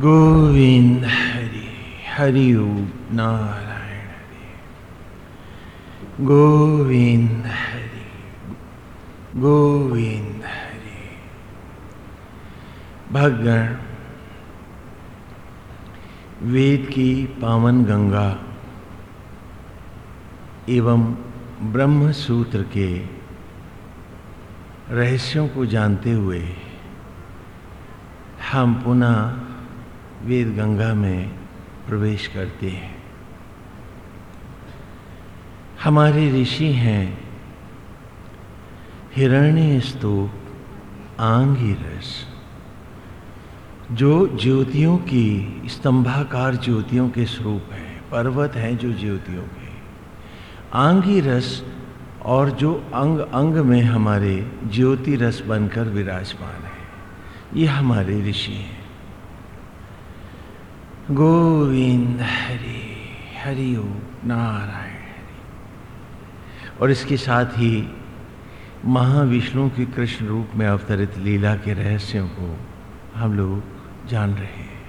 गोविंद हरि हरि नारायण हरि। गोविंद हरि गोविंद हरि। भगण, वेद की पावन गंगा एवं ब्रह्म सूत्र के रहस्यों को जानते हुए हम पुनः वेद गंगा में प्रवेश करते हैं। हमारे ऋषि हैं। हिरण्य स्तूप, आंगी रस, जो ज्योतियों की, स्तंभाकार ज्योतियों के स्वरूप है, पर्वत हैं जो ज्योतियों के। आंगी रस और जो अंग अंग में हमारे ज्योति रस बनकर विराजमान है। ये हमारे ऋषि हैं। गोविंद हरि हरि नारायण हरि। और इसके साथ ही महाविष्णु के कृष्ण रूप में अवतरित लीला के रहस्यों को हम लोग जान रहे हैं।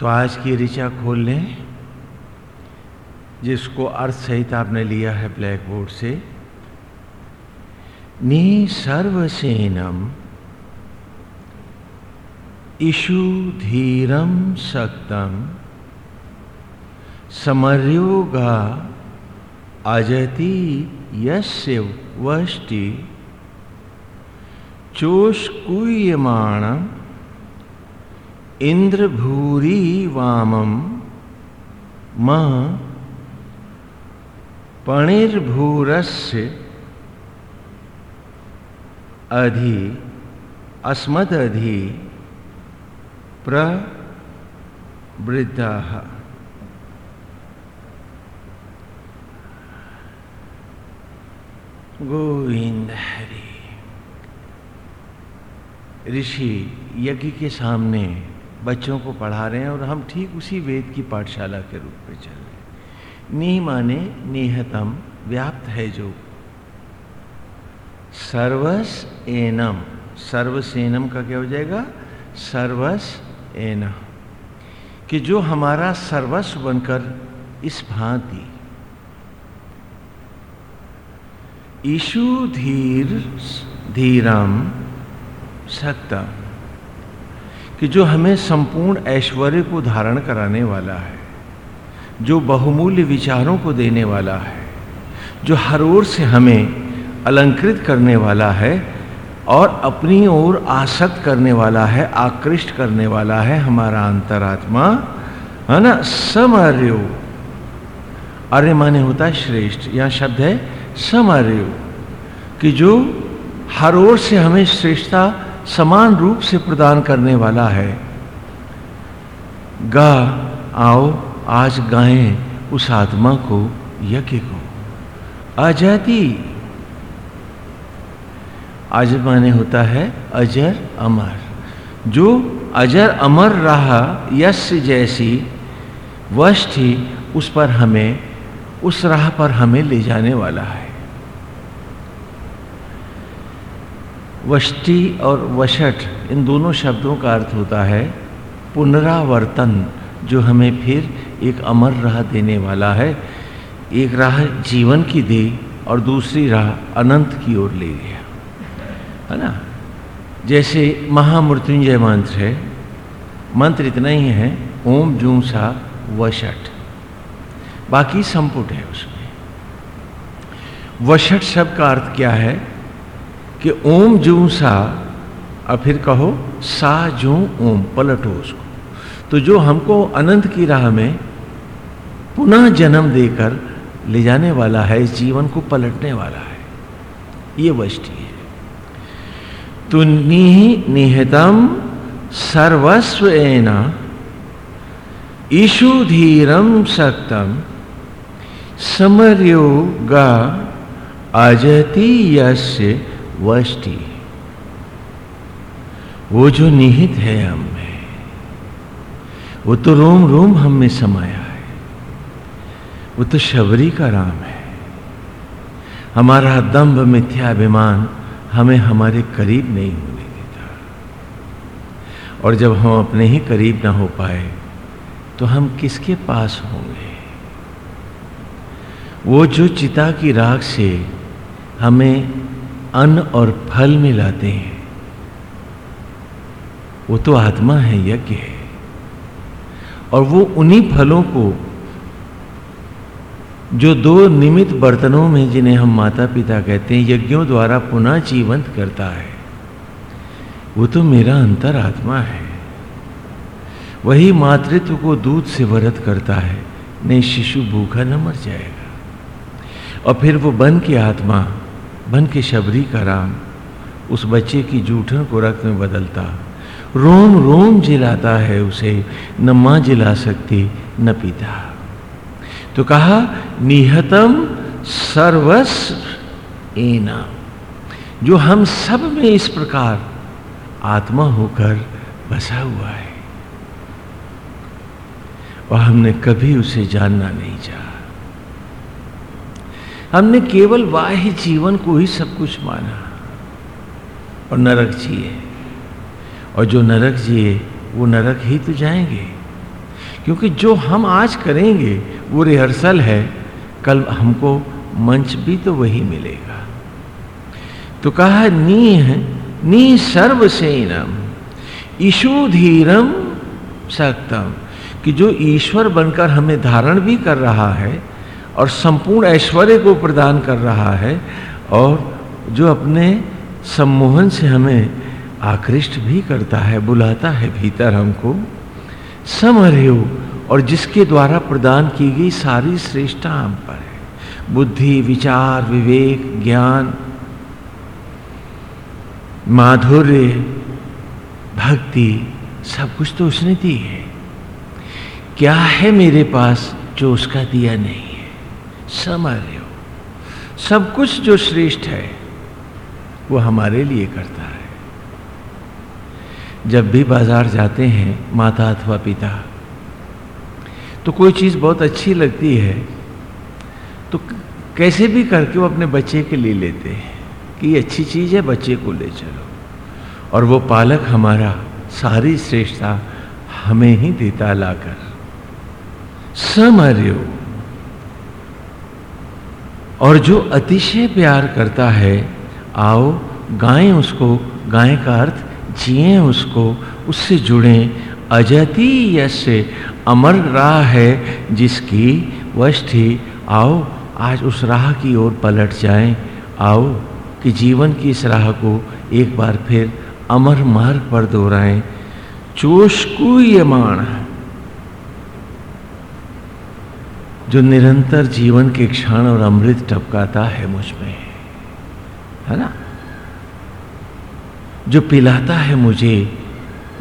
तो आज की ऋचा खोल लें, जिसको अर्थ सहित आपने लिया है ब्लैक बोर्ड से। नी सर्वसेनम इशु धीरम सक्तम समर्योगा अजति यस्य वष्टि। चोष्कुयमाण इंद्रभूरी वामम म पणिर्भूरस्य अधि अस्मदधि। प्रवृद्धा गोविंद हरि। ऋषि यज्ञ के सामने बच्चों को पढ़ा रहे हैं और हम ठीक उसी वेद की पाठशाला के रूप में चल रहे नी माने निहतम, व्याप्त है जो। सर्वस एनम, सर्वसेनम का क्या हो जाएगा? सर्वस एना, कि जो हमारा सर्वस्व बनकर इस भांति। ईशु धीर, धीरम सकता कि जो हमें संपूर्ण ऐश्वर्य को धारण कराने वाला है, जो बहुमूल्य विचारों को देने वाला है, जो हर ओर से हमें अलंकृत करने वाला है और अपनी ओर आसक्त करने वाला है, आकृष्ट करने वाला है हमारा अंतरात्मा। है ना? समर्यो। अर्य माने होता है श्रेष्ठ। यहाँ शब्द है समर्यो। कि जो हर ओर से हमें श्रेष्ठता समान रूप से प्रदान करने वाला है। गा, आओ, आज गाएँ उस आत्मा को, यज्ञ को। अजति अजर माने होता है अजर अमर। जो अजर अमर रहा, यश जैसी वश थी, उस पर हमें, उस राह पर हमें ले जाने वाला है। वष्टि और वशट, इन दोनों शब्दों का अर्थ होता है पुनरावर्तन, जो हमें फिर एक अमर राह देने वाला है। एक राह जीवन की दे और दूसरी राह अनंत की ओर ले गया। है ना? जैसे महामृत्युंजय मंत्र है, मंत्र इतना ही है, ओम जूम सा वशट बाकी संपुट है उसमें। वशट शब्द का अर्थ क्या है? कि ओम जू सा और फिर कहो, सा जू ओम, पलटो उसको। तो जो हमको अनंत की राह में पुनः जन्म देकर ले जाने वाला है, इस जीवन को पलटने वाला है, ये वष्टि है। तो निहितम सर्वस्व एना। ईशु धीरम सक्तम। समर्योगा अजति यस्य वष्टि। वो जो निहित है हम में, वो तो रोम रोम हम में समाया है। वो तो शबरी का राम है। हमारा दम्भ मिथ्याभिमान हमें हमारे करीब नहीं होने देता। और जब हम अपने ही करीब ना हो पाए तो हम किसके पास होंगे? वो जो चिता की राख से हमें अन्न और फल मिलाते हैं, वो तो आत्मा है यज्ञ है। और वो उन्हीं फलों को जो दो निमित बर्तनों में जिन्हें हम माता पिता कहते हैं, यज्ञों द्वारा पुनः जीवंत करता है। वो तो मेरा अंतर आत्मा है। वही मातृत्व को दूध से वरत करता है, नहीं शिशु भूखा न मर जाएगा। और फिर वो बन के आत्मा, बन के शबरी का राम, उस बच्चे की जूठन को रक्त में बदलता रोम रोम जिलाता है उसे, न माँ जिला सकती, न पिता। तो कहा, निहतम सर्वस्व एना। जो हम सब में इस प्रकार आत्मा होकर बसा हुआ है और हमने कभी उसे जानना नहीं चाहा। हमने केवल वाह्य जीवन को ही सब कुछ माना। और नरक जिए। और जो नरक जिए, वो नरक ही तो जाएँगे। क्योंकि जो हम आज करेंगे, वो रिहर्सल है। कल हमको मंच भी तो वही मिलेगा। तो कहा नी है नी सर्वसेनम ईशु धीरम सक्तम। कि जो ईश्वर बनकर हमें धारण भी कर रहा है और संपूर्ण ऐश्वर्य को प्रदान कर रहा है और जो अपने सम्मोहन से हमें आकृष्ट भी करता है, बुलाता है भीतर हमको समरयो और जिसके द्वारा प्रदान की गई सारी श्रेष्ठता हम पर है। बुद्धि, विचार, विवेक, ज्ञान, माधुर्य, भक्ति, सब कुछ तो उसने दी है। क्या है मेरे पास जो उसका दिया नहीं है? समझ हो सब कुछ जो श्रेष्ठ है, वो हमारे लिए करता है। जब भी बाज़ार जाते हैं, माता अथवा पिता तो कोई चीज़ बहुत अच्छी लगती है। तो कैसे भी करके वो अपने बच्चे के लिए लेते हैं कि ये अच्छी चीज़ है, बच्चे को ले चलो। और वो पालक हमारा सारी श्रेष्ठता हमें ही देता लाकर। समर्यो। और जो अतिशय प्यार करता है, आओ गाएँ उसको गाय का अर्थ जिए उसको, उससे जुड़े। अजती यश अमर राह है जिसकी वष्ठी आओ, आज उस राह की ओर पलट जाएँ। आओ, कि जीवन की इस राह को एक बार फिर अमर मार्ग पर दोहराएँ। चोशकुयमाण जो निरंतर जीवन के क्षण और अमृत टपकाता है मुझमें। है ना? जो पिलाता है मुझे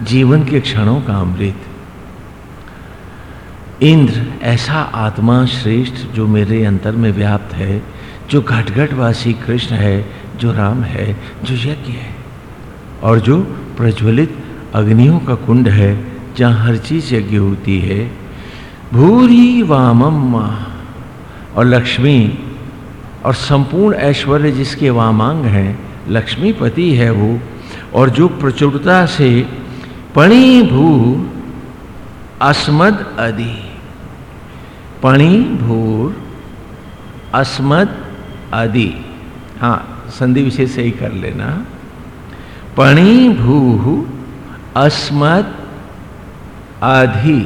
जीवन के क्षणों का अमृत। इंद्र, ऐसा आत्मा श्रेष्ठ जो मेरे अंतर में व्याप्त है, जो घटघटवासी कृष्ण है, जो राम है, जो यज्ञ है, और जो प्रज्वलित अग्नियों का कुंड है, जहाँ हर चीज़ यज्ञ होती है। भूरी वामम्मा और लक्ष्मी और संपूर्ण ऐश्वर्य जिसके वामांग हैं, लक्ष्मीपति है वो और जो प्रचुरता से पणि भू अस्मद पणि भूर अस्मद आदि हाँ संधि विशेष सही कर लेना। पणि भू अस्मद आधि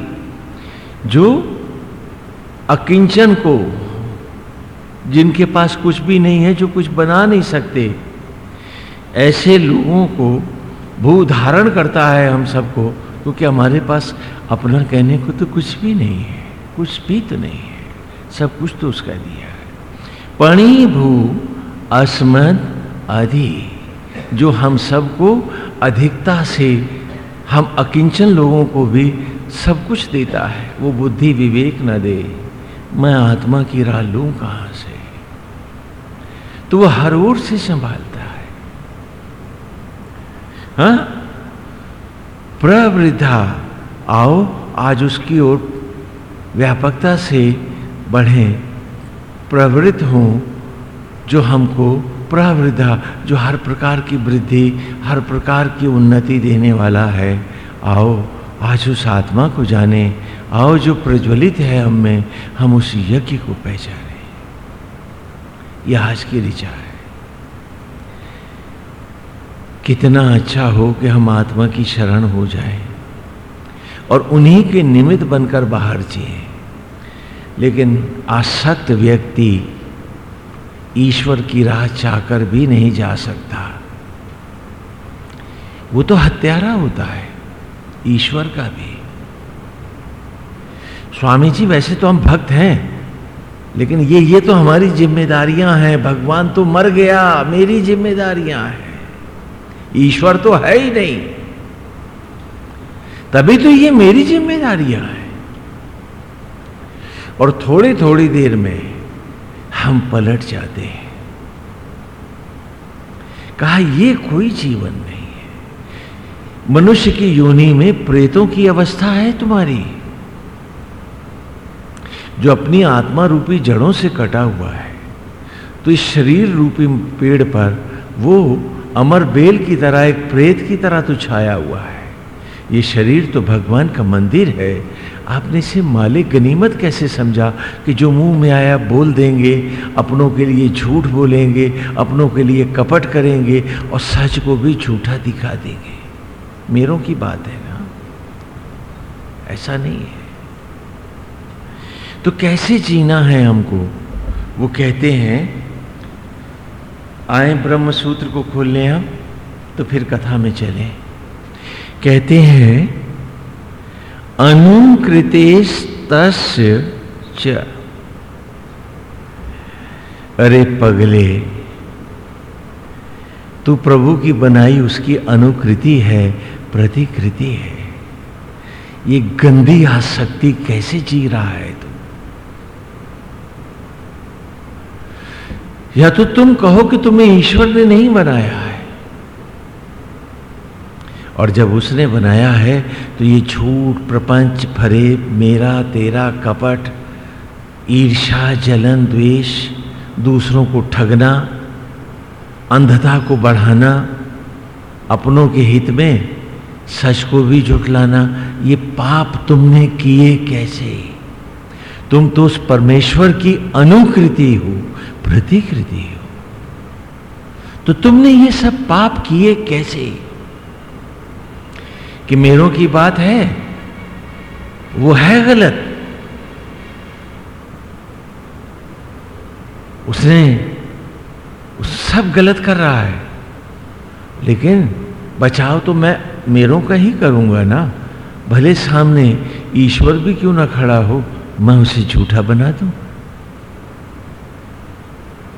जो अकिंचन को, जिनके पास कुछ भी नहीं है, जो कुछ बना नहीं सकते ऐसे लोगों को भू धारण करता है हम सबको, क्योंकि हमारे पास अपना कहने को तो कुछ भी नहीं है, कुछ भी तो नहीं है। सब कुछ तो उसका दिया है। पणि भू अस्मद आदि, जो हम सबको अधिकता से, हम अकिंचन लोगों को भी सब कुछ देता है। वो बुद्धि विवेक न दे। मैं आत्मा की राह लू कहाँ से? तो वह हर ओर से संभालता है? प्रवृद्धा। आओ, आज उसकी ओर व्यापकता से बढ़े। प्रवृत्त हो, जो हमको प्रवृद्धा, जो हर प्रकार की वृद्धि, हर प्रकार की उन्नति देने वाला है। आओ, आज उस आत्मा को जाने। आओ, जो प्रज्वलित है हम में, हम उस यज्ञ को पहचाने। यह आज की ऋचा है। कितना अच्छा हो कि हम आत्मा की शरण हो जाए और उन्हीं के निमित्त बनकर बाहर जिए। लेकिन आसक्त व्यक्ति ईश्वर की राह चाहकर भी नहीं जा सकता। वो तो हत्यारा होता है, ईश्वर का भी। स्वामी जी, वैसे तो हम भक्त हैं, लेकिन ये ये तो हमारी जिम्मेदारियाँ हैं। भगवान तो मर गया, मेरी जिम्मेदारियाँ हैं। ईश्वर तो है ही नहीं। तभी तो ये मेरी जिम्मेदारियाँ हैं। और थोड़ी थोड़ी देर में हम पलट जाते हैं। कहा, ये कोई जीवन नहीं है। मनुष्य की योनि में प्रेतों की अवस्था है तुम्हारी, जो अपनी आत्मा रूपी जड़ों से कटा हुआ है। तो इस शरीर रूपी पेड़ पर वो अमर बेल की तरह एक प्रेत की तरह तो छाया हुआ है। ये शरीर तो भगवान का मंदिर है। आपने इसे मालिक गनीमत कैसे समझा कि जो मुँह में आया बोल देंगे, अपनों के लिए झूठ बोलेंगे, अपनों के लिए कपट करेंगे और सच को भी झूठा दिखा देंगे? मेरों की बात है ना? ऐसा नहीं है। तो कैसे जीना है हमको? वो कहते हैं आए ब्रह्म सूत्र को खोल लें हम तो फिर कथा में चलें। कहते हैं, अनुकृतेश च। अरे पगले, तू प्रभु की बनाई उसकी अनुकृति है, प्रतिकृति है। ये गंदी आसक्ति कैसे जी रहा है तू या तो तुम कहो कि तुम्हें ईश्वर ने नहीं बनाया है? और जब उसने बनाया है तो ये झूठ, प्रपंच, फरेब, मेरा, तेरा, कपट ईर्षा जलन, द्वेष, दूसरों को ठगना, अंधता को बढ़ाना, अपनों के हित में सच को भी झुटलाना, ये पाप तुमने किए कैसे? तुम तो उस परमेश्वर की अनुकृति हो प्रतिकृति हो। तो तुमने ये सब पाप किए कैसे? कि मेरों की बात है, वो है गलत। उसने उस सब गलत कर रहा है। लेकिन बचाव तो मैं मेरों का ही करूँगा ना। भले सामने ईश्वर भी क्यों ना खड़ा हो, मैं उसे झूठा बना दूँ?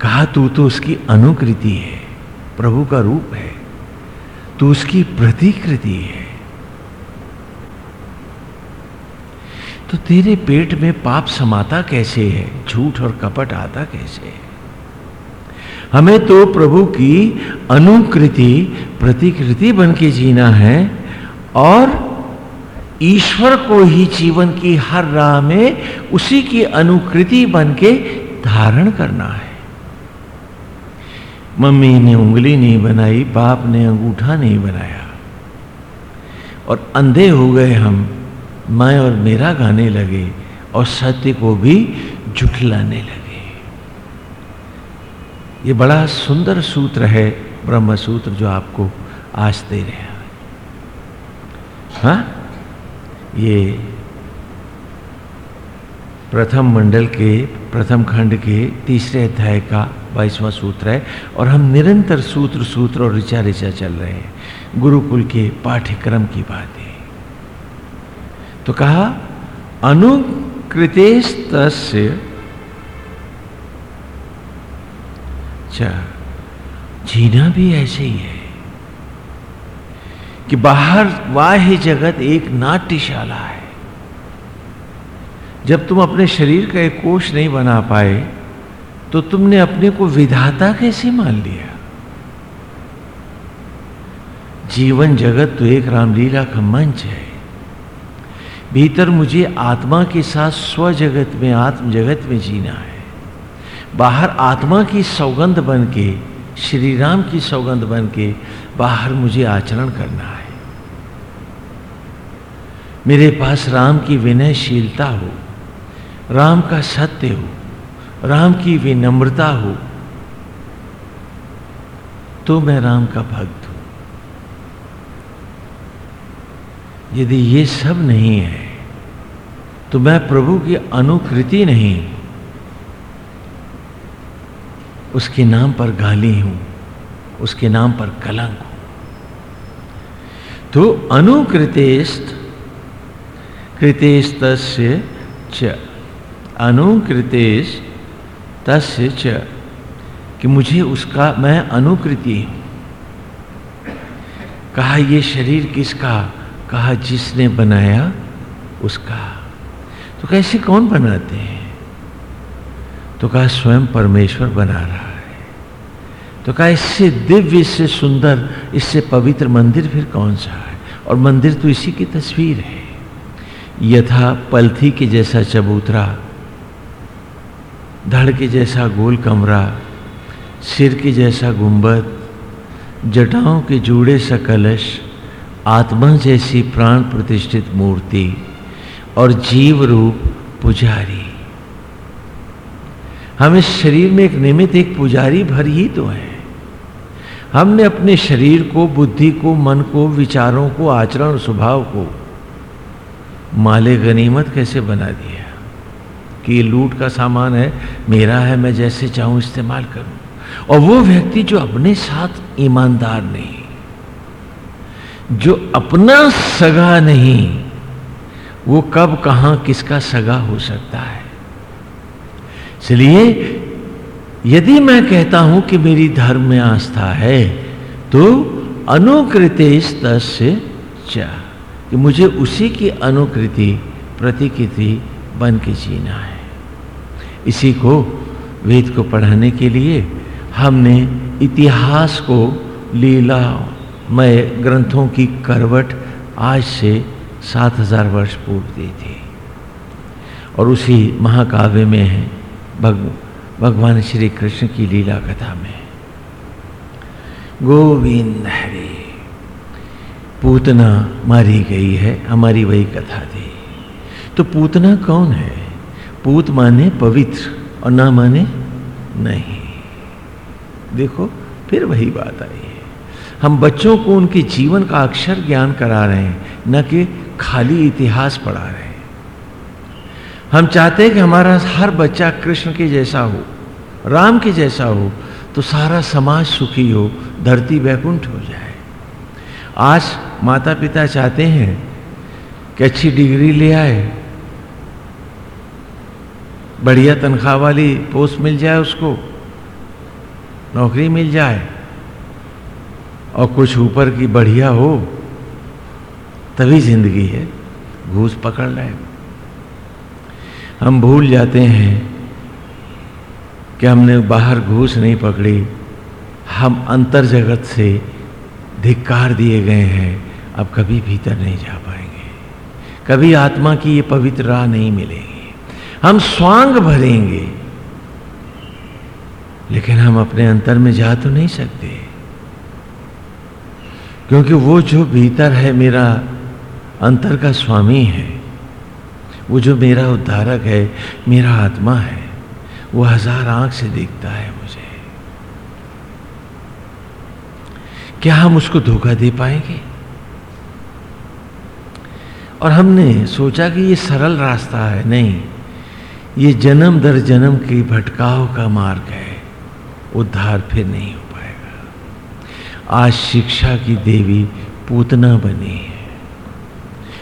कहा, तू तो उसकी अनुकृति है, प्रभु का रूप है। तू उसकी प्रतिकृति है। तो तेरे पेट में पाप समाता कैसे है? झूठ और कपट आता कैसे है? हमें तो प्रभु की अनुकृति, प्रतिकृति बन के जीना है और ईश्वर को ही जीवन की हर राह में उसी की अनुकृति बन के धारण करना है। मम्मी ने उंगली नहीं बनाई, बाप ने अंगूठा नहीं बनाया। और अंधे हो गए हम, मैं और मेरा गाने लगे और सत्य को भी झुठलाने लगे। ये बड़ा सुंदर सूत्र है ब्रह्म सूत्र जो आपको आज दे रहे हैं। हाँ? ये प्रथम मंडल के, प्रथम खंड के तीसरे अध्याय का बाईसवां सूत्र है और हम निरंतर सूत्र सूत्र और ऋचा ऋचा चल रहे हैं। गुरुकुल के पाठ्यक्रम की बात। है तो कहा अनुकृतेश अच्छा जीना भी ऐसे ही है कि बाहर वाह्य जगत एक नाट्यशाला है। जब तुम अपने शरीर का एक कोष नहीं बना पाए तो तुमने अपने को विधाता कैसे मान लिया? जीवन जगत तो एक रामलीला का मंच है। भीतर मुझे आत्मा के साथ स्व जगत में आत्म जगत में जीना है। बाहर आत्मा की सौगंध बन के श्री राम की सौगंध बन के बाहर मुझे आचरण करना है। मेरे पास राम की विनयशीलता हो, राम का सत्य हो राम की विनम्रता हो तो मैं राम का भक्त हूँ। यदि ये सब नहीं है तो मैं प्रभु की अनुकृति नहीं। उसके नाम पर गाली हूँ, उसके नाम पर कलंक हूँ। तो अनुकृतेस्त कृतेस्त च अनुकृतेश तस्य च कि मुझे उसका, मैं अनुकृति हूँ। कहा, ये शरीर किसका? कहा, जिसने बनाया उसका। तो कैसे कौन बनाते हैं? तो कहा, स्वयं परमेश्वर बना रहा है। तो कहा, इससे दिव्य, इससे सुंदर, इससे पवित्र मंदिर फिर कौन सा है? और मंदिर तो इसी की तस्वीर है। यथा पलथी के जैसा चबूतरा धड़ के जैसा गोल कमरा, सिर के जैसा गुंबद, जटाओं के जूड़े सा कलश, आत्मा जैसी प्राण प्रतिष्ठित मूर्ति और जीव रूप पुजारी। हम इस शरीर में एक निमित्त, एक पुजारी भर ही तो है। हमने अपने शरीर को, बुद्धि को, मन को, विचारों को, आचरण स्वभाव को माले गनीमत कैसे बना दिया? कि ये लूट का सामान है, मेरा है, मैं जैसे चाहूँ इस्तेमाल करूँ। और वो व्यक्ति जो अपने साथ ईमानदार नहीं, जो अपना सगा नहीं, वो कब, कहाँ, किसका सगा हो सकता है? इसलिए यदि मैं कहता हूँ कि मेरी धर्म में आस्था है तो अनुकृत से चा, कि मुझे उसी की अनुकृति, प्रतिकृति बन के जीना है। इसी को वेद को पढ़ाने के लिए हमने इतिहास को लीला मय ग्रंथों की करवट आज से सात हज़ार वर्ष पूर्व दी थी। और उसी महाकाव्य में है भग, भगवान श्री कृष्ण की लीला कथा में। गोविंद हरे पूतना मारी गई है हमारी वही कथा थी। तो पूतना कौन है? पूत माने पवित्र और ना माने नहीं। देखो, फिर वही बात आई है। हम बच्चों को उनके जीवन का अक्षर ज्ञान करा रहे हैं, न कि खाली इतिहास पढ़ा रहे हैं। हम चाहते हैं कि हमारा हर बच्चा कृष्ण के जैसा हो, राम के जैसा हो तो सारा समाज सुखी हो, धरती वैकुंठ हो जाए। आज माता पिता चाहते हैं कि अच्छी डिग्री ले आए बढ़िया तनख्वाह वाली पोस्ट मिल जाए उसको, नौकरी मिल जाए, और कुछ ऊपर की बढ़िया हो, तभी ज़िंदगी है, घूस पकड़ ले। हम भूल जाते हैं कि हमने बाहर घूस नहीं पकड़ी, हम अंतर जगत से धिक्कार दिए गए हैं, अब कभी भीतर नहीं जा पाएँगे। कभी आत्मा की ये पवित्र राह नहीं मिलेगी। हम स्वांग भरेंगे। लेकिन हम अपने अंतर में जा तो नहीं सकते। क्योंकि वो जो भीतर है मेरा अंतर का स्वामी है, वो जो मेरा उद्धारक है, मेरा आत्मा है, वो हज़ार आँख से देखता है मुझे। क्या हम उसको धोखा दे पाएँगे? और हमने सोचा कि ये सरल रास्ता है, नहीं। ये जन्म दर जन्म की भटकाव का मार्ग है। उद्धार फिर नहीं हो पाएगा। आज शिक्षा की देवी पूतना बनी है।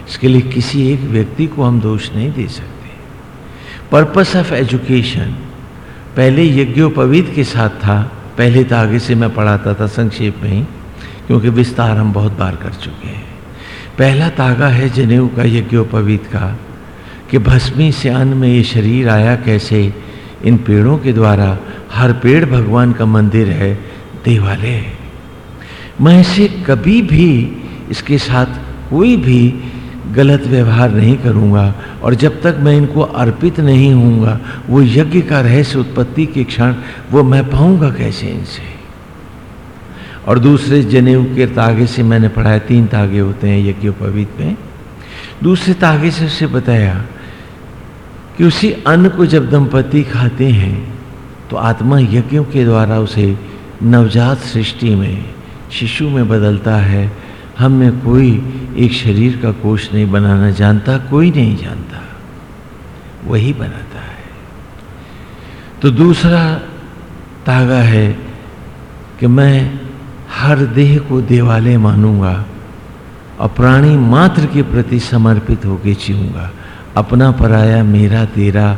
इसके लिए किसी एक व्यक्ति को हम दोष नहीं दे सकते। पर्पस ऑफ़ एजुकेशन पहले यज्ञोपवीत के साथ था। पहले तो आगे से मैं पढ़ाता था संक्षेप में ही, क्योंकि विस्तार हम बहुत बार कर चुके हैं। पहला तागा है जनेऊ का यज्ञोपवीत का। कि भस्मी से अन्न में ये शरीर आया कैसे? इन पेड़ों के द्वारा हर पेड़ भगवान का मंदिर है, देवालय है। मैं इसे कभी भी इसके साथ कोई भी गलत व्यवहार नहीं करूँगा और जब तक मैं इनको अर्पित नहीं होऊँगा, वो यज्ञ का रहस्य उत्पत्ति के क्षण वो मैं पाऊँगा कैसे इनसे? और दूसरे जनेऊ के तागे से मैंने पढ़ाया तीन तागे होते हैं यज्ञोपवीत में। दूसरे तागे से उसे बताया कि उसी अन्न को जब दंपति खाते हैं तो आत्मा यज्ञों के द्वारा उसे नवजात सृष्टि में, शिशु में बदलता है। हम में कोई एक शरीर का कोष नहीं बनाना जानता, कोई नहीं जानता। वही बनाता है। तो दूसरा तागा है कि मैं हर देह को देवालय मानूँगा, और प्राणी मात्र के प्रति समर्पित होकर जीऊँगा। अपना पराया मेरा तेरा,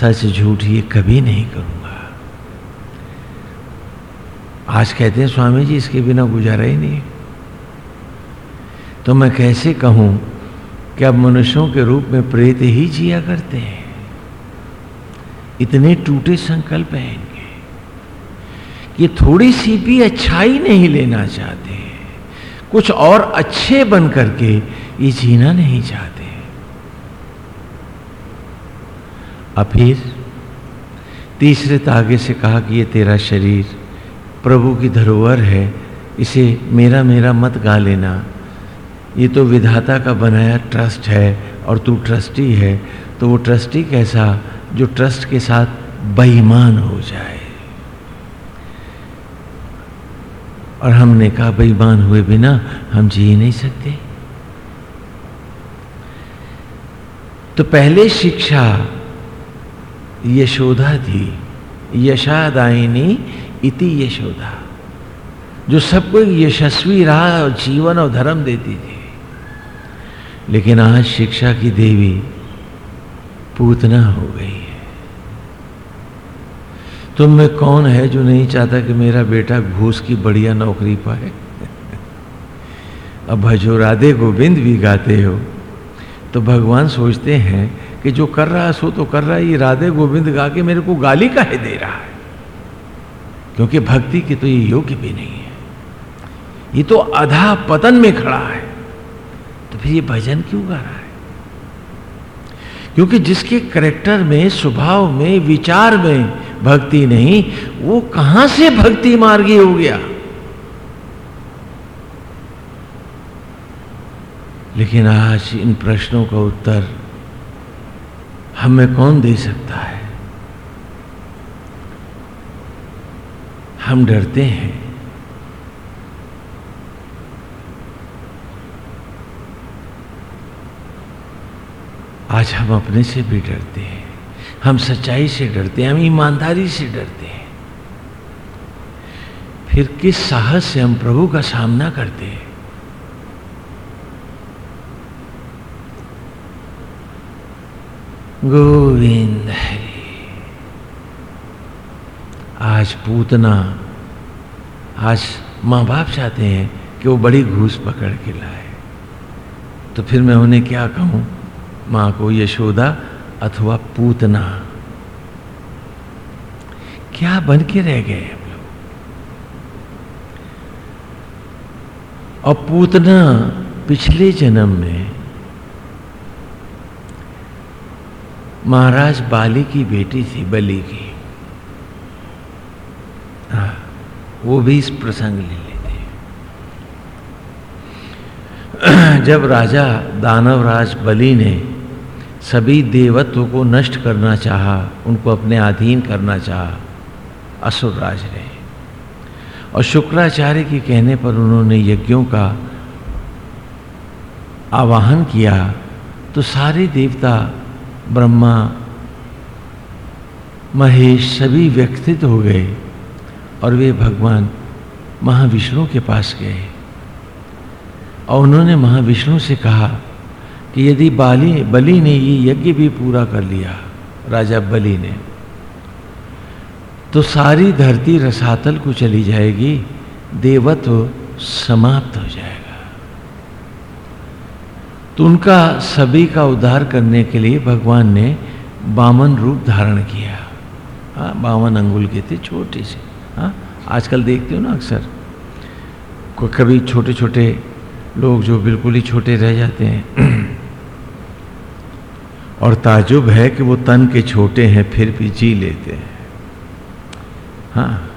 सच झूठ ये कभी नहीं करूँगा। आज कहते हैं, स्वामी जी, इसके बिना गुजारा ही नहीं। तो मैं कैसे कहूँ कि अब मनुष्यों के रूप में प्रेत ही जिया करते हैं? इतने टूटे संकल्प हैं इनके कि थोड़ी सी भी अच्छाई नहीं लेना चाहते। कुछ और अच्छे बन करके ये जीना नहीं चाहते। अब फिर तीसरे तागे से कहा कि ये तेरा शरीर प्रभु की धरोहर है, इसे मेरा मेरा मत गा लेना। ये तो विधाता का बनाया ट्रस्ट है और तू ट्रस्टी है तो वो ट्रस्टी कैसा जो ट्रस्ट के साथ बेईमान हो जाए? और हमने कहा, बेईमान हुए बिना हम जी ही नहीं सकते। तो पहले शिक्षा यशोदा थी यशादायिनी इति यशोदा जो सबको यशस्वी राह और जीवन और धर्म देती थी। लेकिन आज शिक्षा की देवी पूतना हो गई है। तुम में कौन है जो नहीं चाहता कि मेरा बेटा घूस की बढ़िया नौकरी पाए? अब भजो राधे गोविंद भी गाते हो तो भगवान सोचते हैं कि जो कर रहा है, सो तो कर रहा है, ये राधे गोविंद गा के मेरे को गाली का काहे दे रहा है? क्योंकि भक्ति की तो ये योग्य भी नहीं है। ये तो अधा पतन में खड़ा है। तो फिर ये भजन क्यों गा रहा है? क्योंकि जिसके करेक्टर में, स्वभाव में, विचार में भक्ति नहीं, वो कहाँ से भक्ति मार्गी हो गया? लेकिन आज इन प्रश्नों का उत्तर हमें कौन दे सकता है? हम डरते हैं। आज हम अपने से भी डरते हैं। हम सच्चाई से डरते हैं, हम ईमानदारी से डरते हैं। फिर किस साहस से हम प्रभु का सामना करते हैं? गोविंद है। आज पूतना, आज माँ बाप चाहते हैं कि वो बड़ी घूस पकड़ के लाए। तो फिर मैं उन्हें क्या कहूँ? माँ को यशोदा अथवा पूतना। क्या बन के रह गए हम लोग? और पूतना पिछले जन्म में महाराज बाली की बेटी थी, बलि की। हाँ वो भी इस प्रसंग ले लेते जब राजा दानवराज बलि ने सभी देवत्व को नष्ट करना चाहा, उनको अपने अधीन करना चाहा, असुर राज ने और शुक्राचार्य के कहने पर उन्होंने यज्ञों का आवाहन किया तो सारे देवता ब्रह्मा, महेश सभी व्यक्तित हो गए और वे भगवान महाविष्णु के पास गए। और उन्होंने महाविष्णु से कहा कि यदि बाली, बलि ने ये यज्ञ भी पूरा कर लिया, राजा बलि ने तो सारी धरती रसातल को चली जाएगी, देवत्व समाप्त हो जाएगा। तो उनका सभी का उद्धार करने के लिए भगवान ने बामन रूप धारण किया। हाँ बावन अंगुल के थे छोटे से। हाँ आजकल देखते हो ना अक्सर। को कभी छोटे छोटे लोग जो बिल्कुल ही छोटे रह जाते हैं। और ताजुब है कि वो तन के छोटे हैं, फिर भी जी लेते हैं। हाँ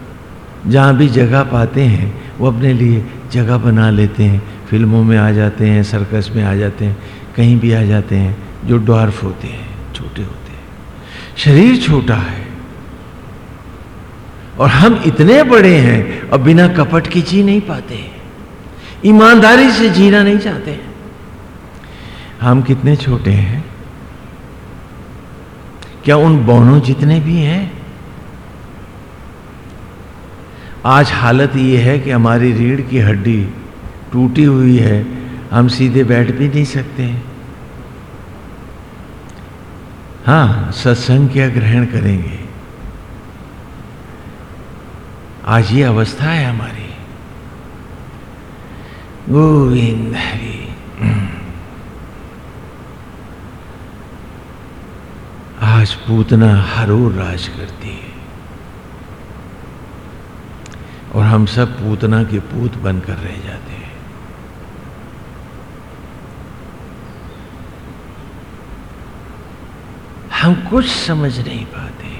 जहाँ भी जगह पाते हैं, वो अपने लिए जगह बना लेते हैं। फ़िल्मों में आ जाते हैं, सर्कस में आ जाते हैं, कहीं भी आ जाते हैं, जो ड्वार्फ होते हैं, छोटे होते हैं। शरीर छोटा है। और हम इतने बड़े हैं और बिना कपट की जी नहीं पाते ईमानदारी से जीना नहीं चाहते हम कितने छोटे हैं? क्या उन बौनों जितने भी हैं? आज हालत ये है कि हमारी रीढ़ की हड्डी टूटी हुई है, हम सीधे बैठ भी नहीं सकते हैं। हाँ सत्संग क्या ग्रहण करेंगे? आज ये अवस्था है हमारी। गोविंद हरी। आज पूतना हरोर राज करती है। और हम सब पूतना के पूत बनकर रह जाते हैं। हम कुछ समझ नहीं पाते।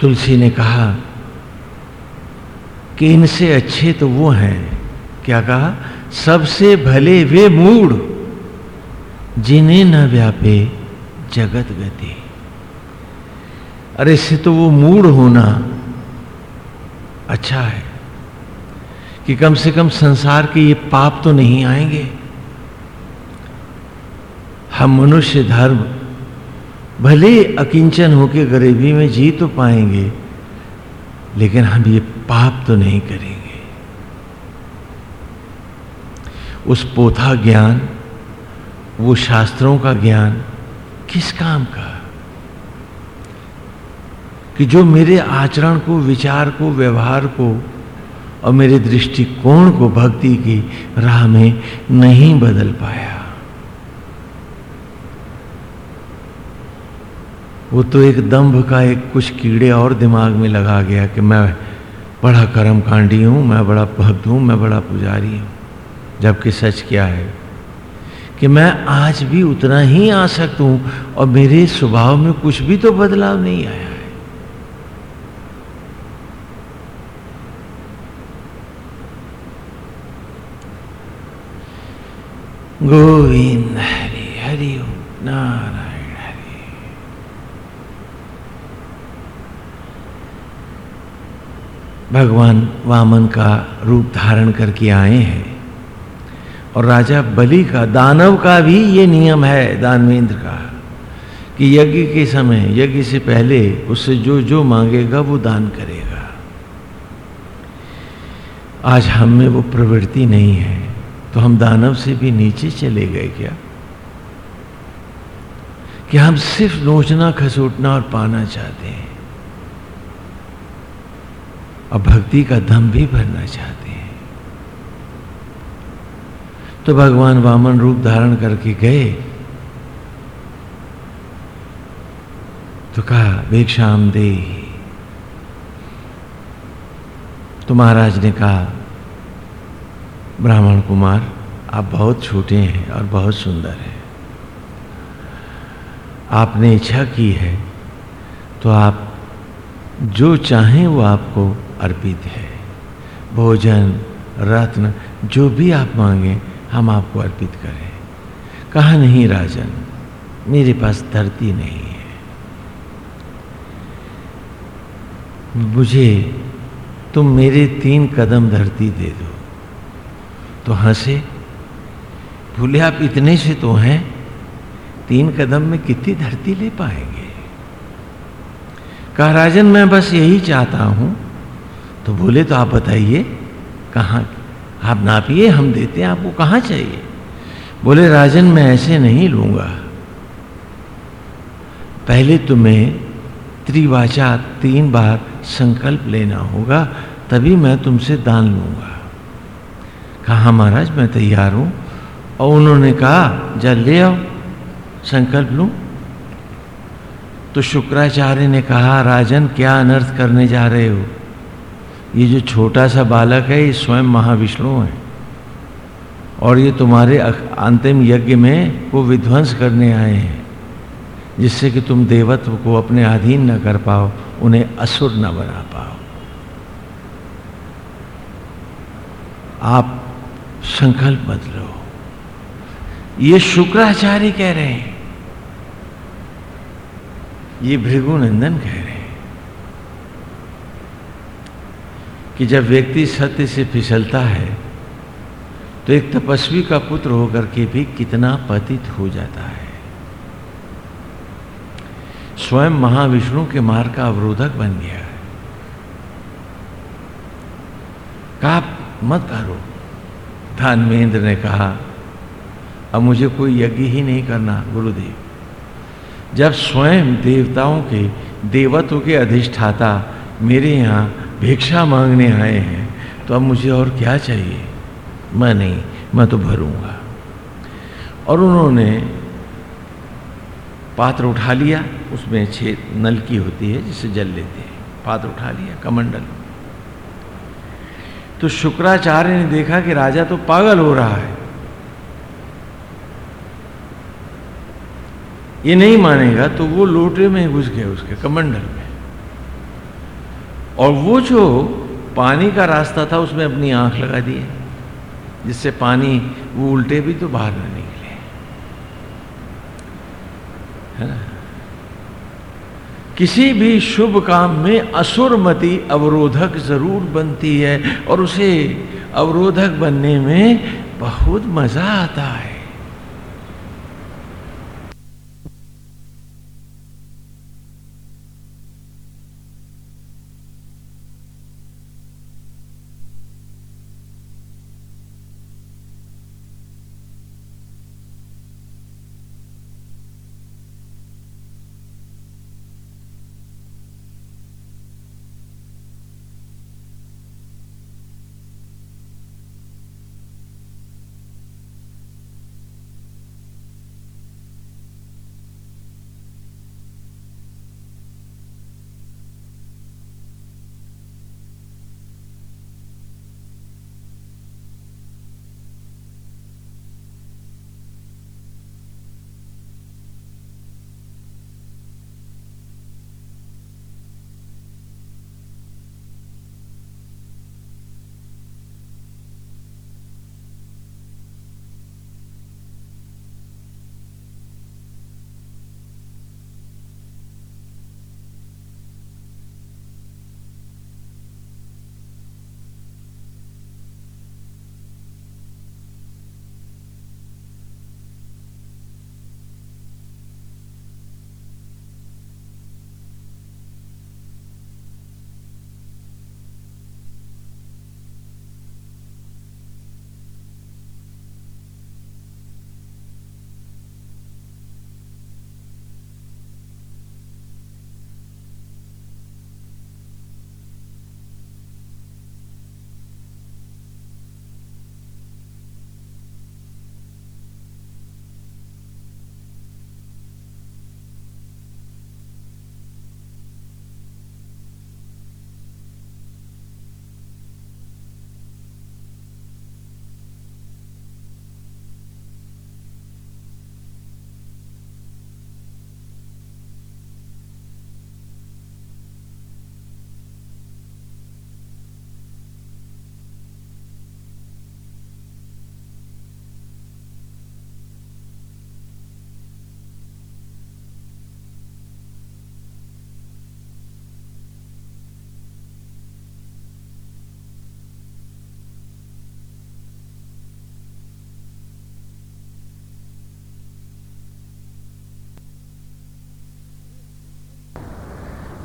तुलसी ने कहा, कि इनसे अच्छे तो वो हैं। क्या कहा, सबसे भले वे मूड जिन्हें न व्यापे जगत गति। अरे, इससे तो वो मूड होना अच्छा है, कि कम से कम संसार के ये पाप तो नहीं आएँगे। हम मनुष्य धर्म, भले अकिंचन होकर गरीबी में जी तो पाएँगे, लेकिन हम ये पाप तो नहीं करेंगे। उस पोथा ज्ञान, वो शास्त्रों का ज्ञान किस काम का? कि जो मेरे आचरण को, विचार को, व्यवहार को और मेरे दृष्टिकोण को, भक्ति की राह में नहीं बदल पाया। वो तो एक दंभ का एक कुछ कीड़े और दिमाग में लगा गया कि मैं बड़ा कर्म कांडी हूँ, मैं बड़ा भक्त हूँ, मैं बड़ा पुजारी हूँ। जबकि सच क्या है कि मैं आज भी उतना ही आ सकता हूँ और मेरे स्वभाव में कुछ भी तो बदलाव नहीं आया है। गोविंद हरि हरि नारायण हरि भगवान वामन का रूप धारण करके आए हैं। और राजा बलि का, दानव का भी ये नियम है, दानवेंद्र का, कि यज्ञ के समय, यज्ञ से पहले उससे जो जो मांगेगा वो दान करेगा। आज हम में वो प्रवृत्ति नहीं है तो हम दानव से भी नीचे चले गए क्या? कि हम सिर्फ़ नोचना खसोटना और पाना चाहते हैं। और भक्ति का दम भी भरना चाहते हैं। तो भगवान वामन रूप धारण करके गए। तो कहा भिक्षाम दे तो महाराज ने कहा, ब्राह्मण कुमार, आप बहुत छोटे हैं और बहुत सुंदर हैं। आपने इच्छा की है तो आप जो चाहें वो आपको अर्पित है। भोजन, रत्न, जो भी आप मांगें, हम आपको अर्पित करें। कहा नहीं, राजन, मेरे पास धरती नहीं है। मुझे तुम मेरे तीन कदम धरती दे दो। तो हंसे, भूले आप इतने से तो हैं, तीन कदम में कितनी धरती ले पाएँगे? कहा, राजन, मैं बस यही चाहता हूँ तो बोले तो आप बताइए, कहाँ, आप नापिए, हम देते हैं, आपको कहाँ चाहिए? बोले, राजन, मैं ऐसे नहीं लूँगा। पहले तुम्हें त्रिवाचा तीन बार संकल्प लेना होगा, तभी मैं तुमसे दान लूँगा। कहा, महाराज, मैं तैयार हूँ। और उन्होंने कहा, जा ले आओ, संकल्प लू। तो शुक्राचार्य ने कहा, राजन, क्या अनर्थ करने जा रहे हो? ये जो छोटा सा बालक है, ये स्वयं महाविष्णु है। और ये तुम्हारे अंतिम यज्ञ में वो विध्वंस करने आए हैं, जिससे कि तुम देवत्व को अपने अधीन न कर पाओ, उन्हें असुर न बना पाओ। आप संकल्प बदलो ये शुक्राचार्य कह रहे हैं। ये भृगुनंदन कह रहे हैं। कि जब व्यक्ति सत्य से फिसलता है तो एक तपस्वी का पुत्र होकर के भी कितना पतित हो जाता है। स्वयं महाविष्णु के मार्ग का अवरोधक बन गया है। कहा मत करो धनवेंद्र ने कहा। अब मुझे कोई यज्ञ ही नहीं करना, गुरुदेव। जब स्वयं देवताओं के, देवत्व के अधिष्ठाता मेरे यहाँ भिक्षा मांगने आए हैं तो अब मुझे और क्या चाहिए? मैं नहीं, मैं तो भरूँगा। और उन्होंने पात्र उठा लिया, उसमें छेद नलकी होती है जिसे जल लेते हैं। पात्र उठा लिया, कमंडल। तो शुक्राचार्य ने देखा कि राजा तो पागल हो रहा है। ये नहीं मानेगा तो वो लोटे में घुस गए उसके कमंडल में। और वो जो पानी का रास्ता था, उसमें अपनी आँख लगा दिए जिससे पानी, वो उल्टे भी तो बाहर न निकले। है ना? किसी भी शुभ काम में असुरमति अवरोधक ज़रूर बनती है, और उसे अवरोधक बनने में बहुत मज़ा आता है।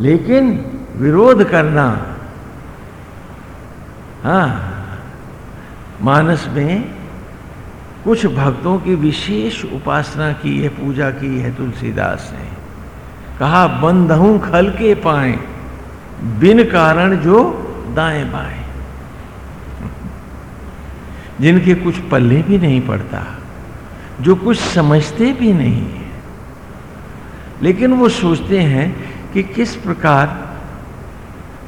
लेकिन विरोध करना हाँ मानस में कुछ भक्तों की विशेष उपासना की है पूजा की है तुलसीदास ने। कहा बंधहू खल के पाए, बिन कारण जो दाएँ बाएँ। जिनके कुछ पल्ले भी नहीं पड़ता, जो कुछ समझते भी नहीं है। लेकिन वो सोचते हैं कि किस प्रकार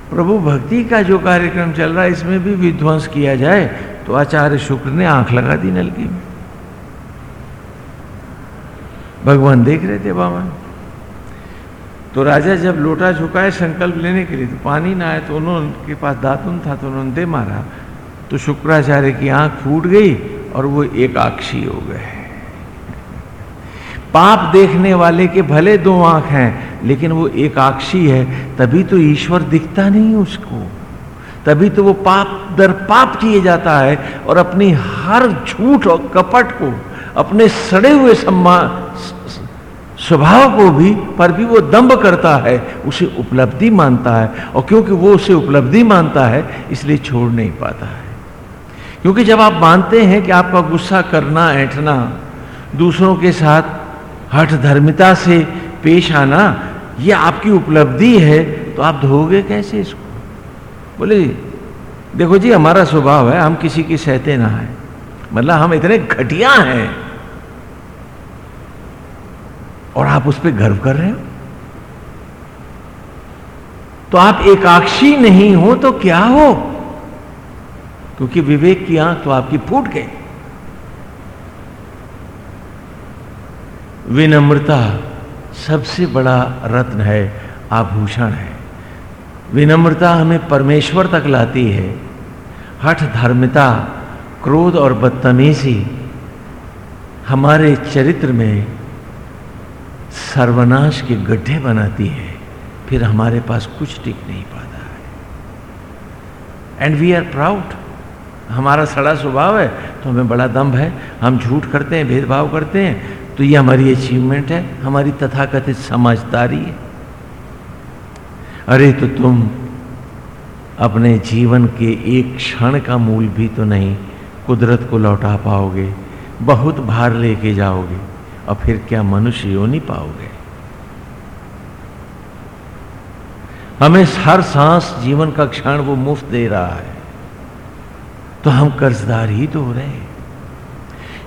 प्रभु भक्ति का जो कार्यक्रम चल रहा है, इसमें भी विध्वंस किया जाए तो आचार्य शुक्र ने आँख लगा दी नलकी में। भगवान देख रहे थे बाबा। तो राजा जब लोटा झुकाए संकल्प लेने के लिए तो पानी ना आए तो उन्होंने पास दातुन था तो उन्होंने दे मारा। तो शुक्राचार्य की आँख फूट गई और वो एकाक्षी हो गए। पाप देखने वाले के भले दो आँख हैं, लेकिन वो एक एकाक्षी है, तभी तो ईश्वर दिखता नहीं उसको। तभी तो वो पाप दर पाप किए जाता है और अपनी हर झूठ और कपट को, अपने सड़े हुए सम्मान स्वभाव को भी, पर भी वो दम्भ करता है, उसे उपलब्धि मानता है। और क्योंकि वो उसे उपलब्धि मानता है, इसलिए छोड़ नहीं पाता है। क्योंकि जब आप मानते हैं कि आपका गुस्सा करना, ऐठना, दूसरों के साथ हठ धर्मिता से पेश आना, ये आपकी उपलब्धि है तो आप धोगे कैसे इसको? बोले, देखो जी, हमारा स्वभाव है, हम किसी की सहते ना है। मतलब हम इतने घटिया हैं। और आप उस पर गर्व कर रहे हो? तो आप एकाक्षी नहीं हो तो क्या हो? क्योंकि विवेक की आँख तो आपकी फूट गई। विनम्रता सबसे बड़ा रत्न है, आभूषण है। विनम्रता हमें परमेश्वर तक लाती है। हठ धर्मिता, क्रोध और बदतमीजी हमारे चरित्र में सर्वनाश के गड्ढे बनाती है। फिर हमारे पास कुछ टिक नहीं पाता है। एंड वी आर प्राउड हमारा सड़ा स्वभाव है तो हमें बड़ा दम्भ है। हम झूठ करते हैं, भेदभाव करते हैं। तो ये हमारी अचीवमेंट है, हमारी तथाकथित समझदारी है। अरे तो तुम अपने जीवन के एक क्षण का मूल भी तो नहीं, कुदरत को लौटा पाओगे, बहुत भार लेके जाओगे, और फिर क्या मनुष्य हो नहीं पाओगे? हमें हर सांस जीवन का क्षण वो मुफ़्त दे रहा है। तो हम कर्जदार ही तो हो रहे हैं।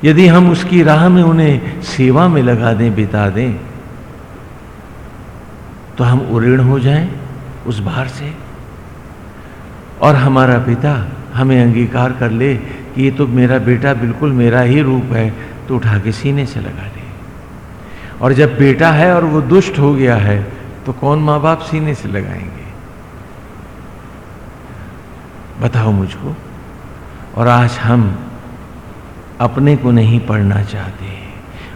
यदि हम उसकी राह में उन्हें सेवा में लगा दें, बिता दें तो हम उऋण हो जाएँ उस भार से। और हमारा पिता हमें अंगीकार कर ले कि ये तो मेरा बेटा बिल्कुल मेरा ही रूप है तो उठा के सीने से लगा ले और जब बेटा है और वो दुष्ट हो गया है तो कौन माँ बाप सीने से लगाएँगे? बताओ मुझको। और आज हम अपने को नहीं पढ़ना चाहते,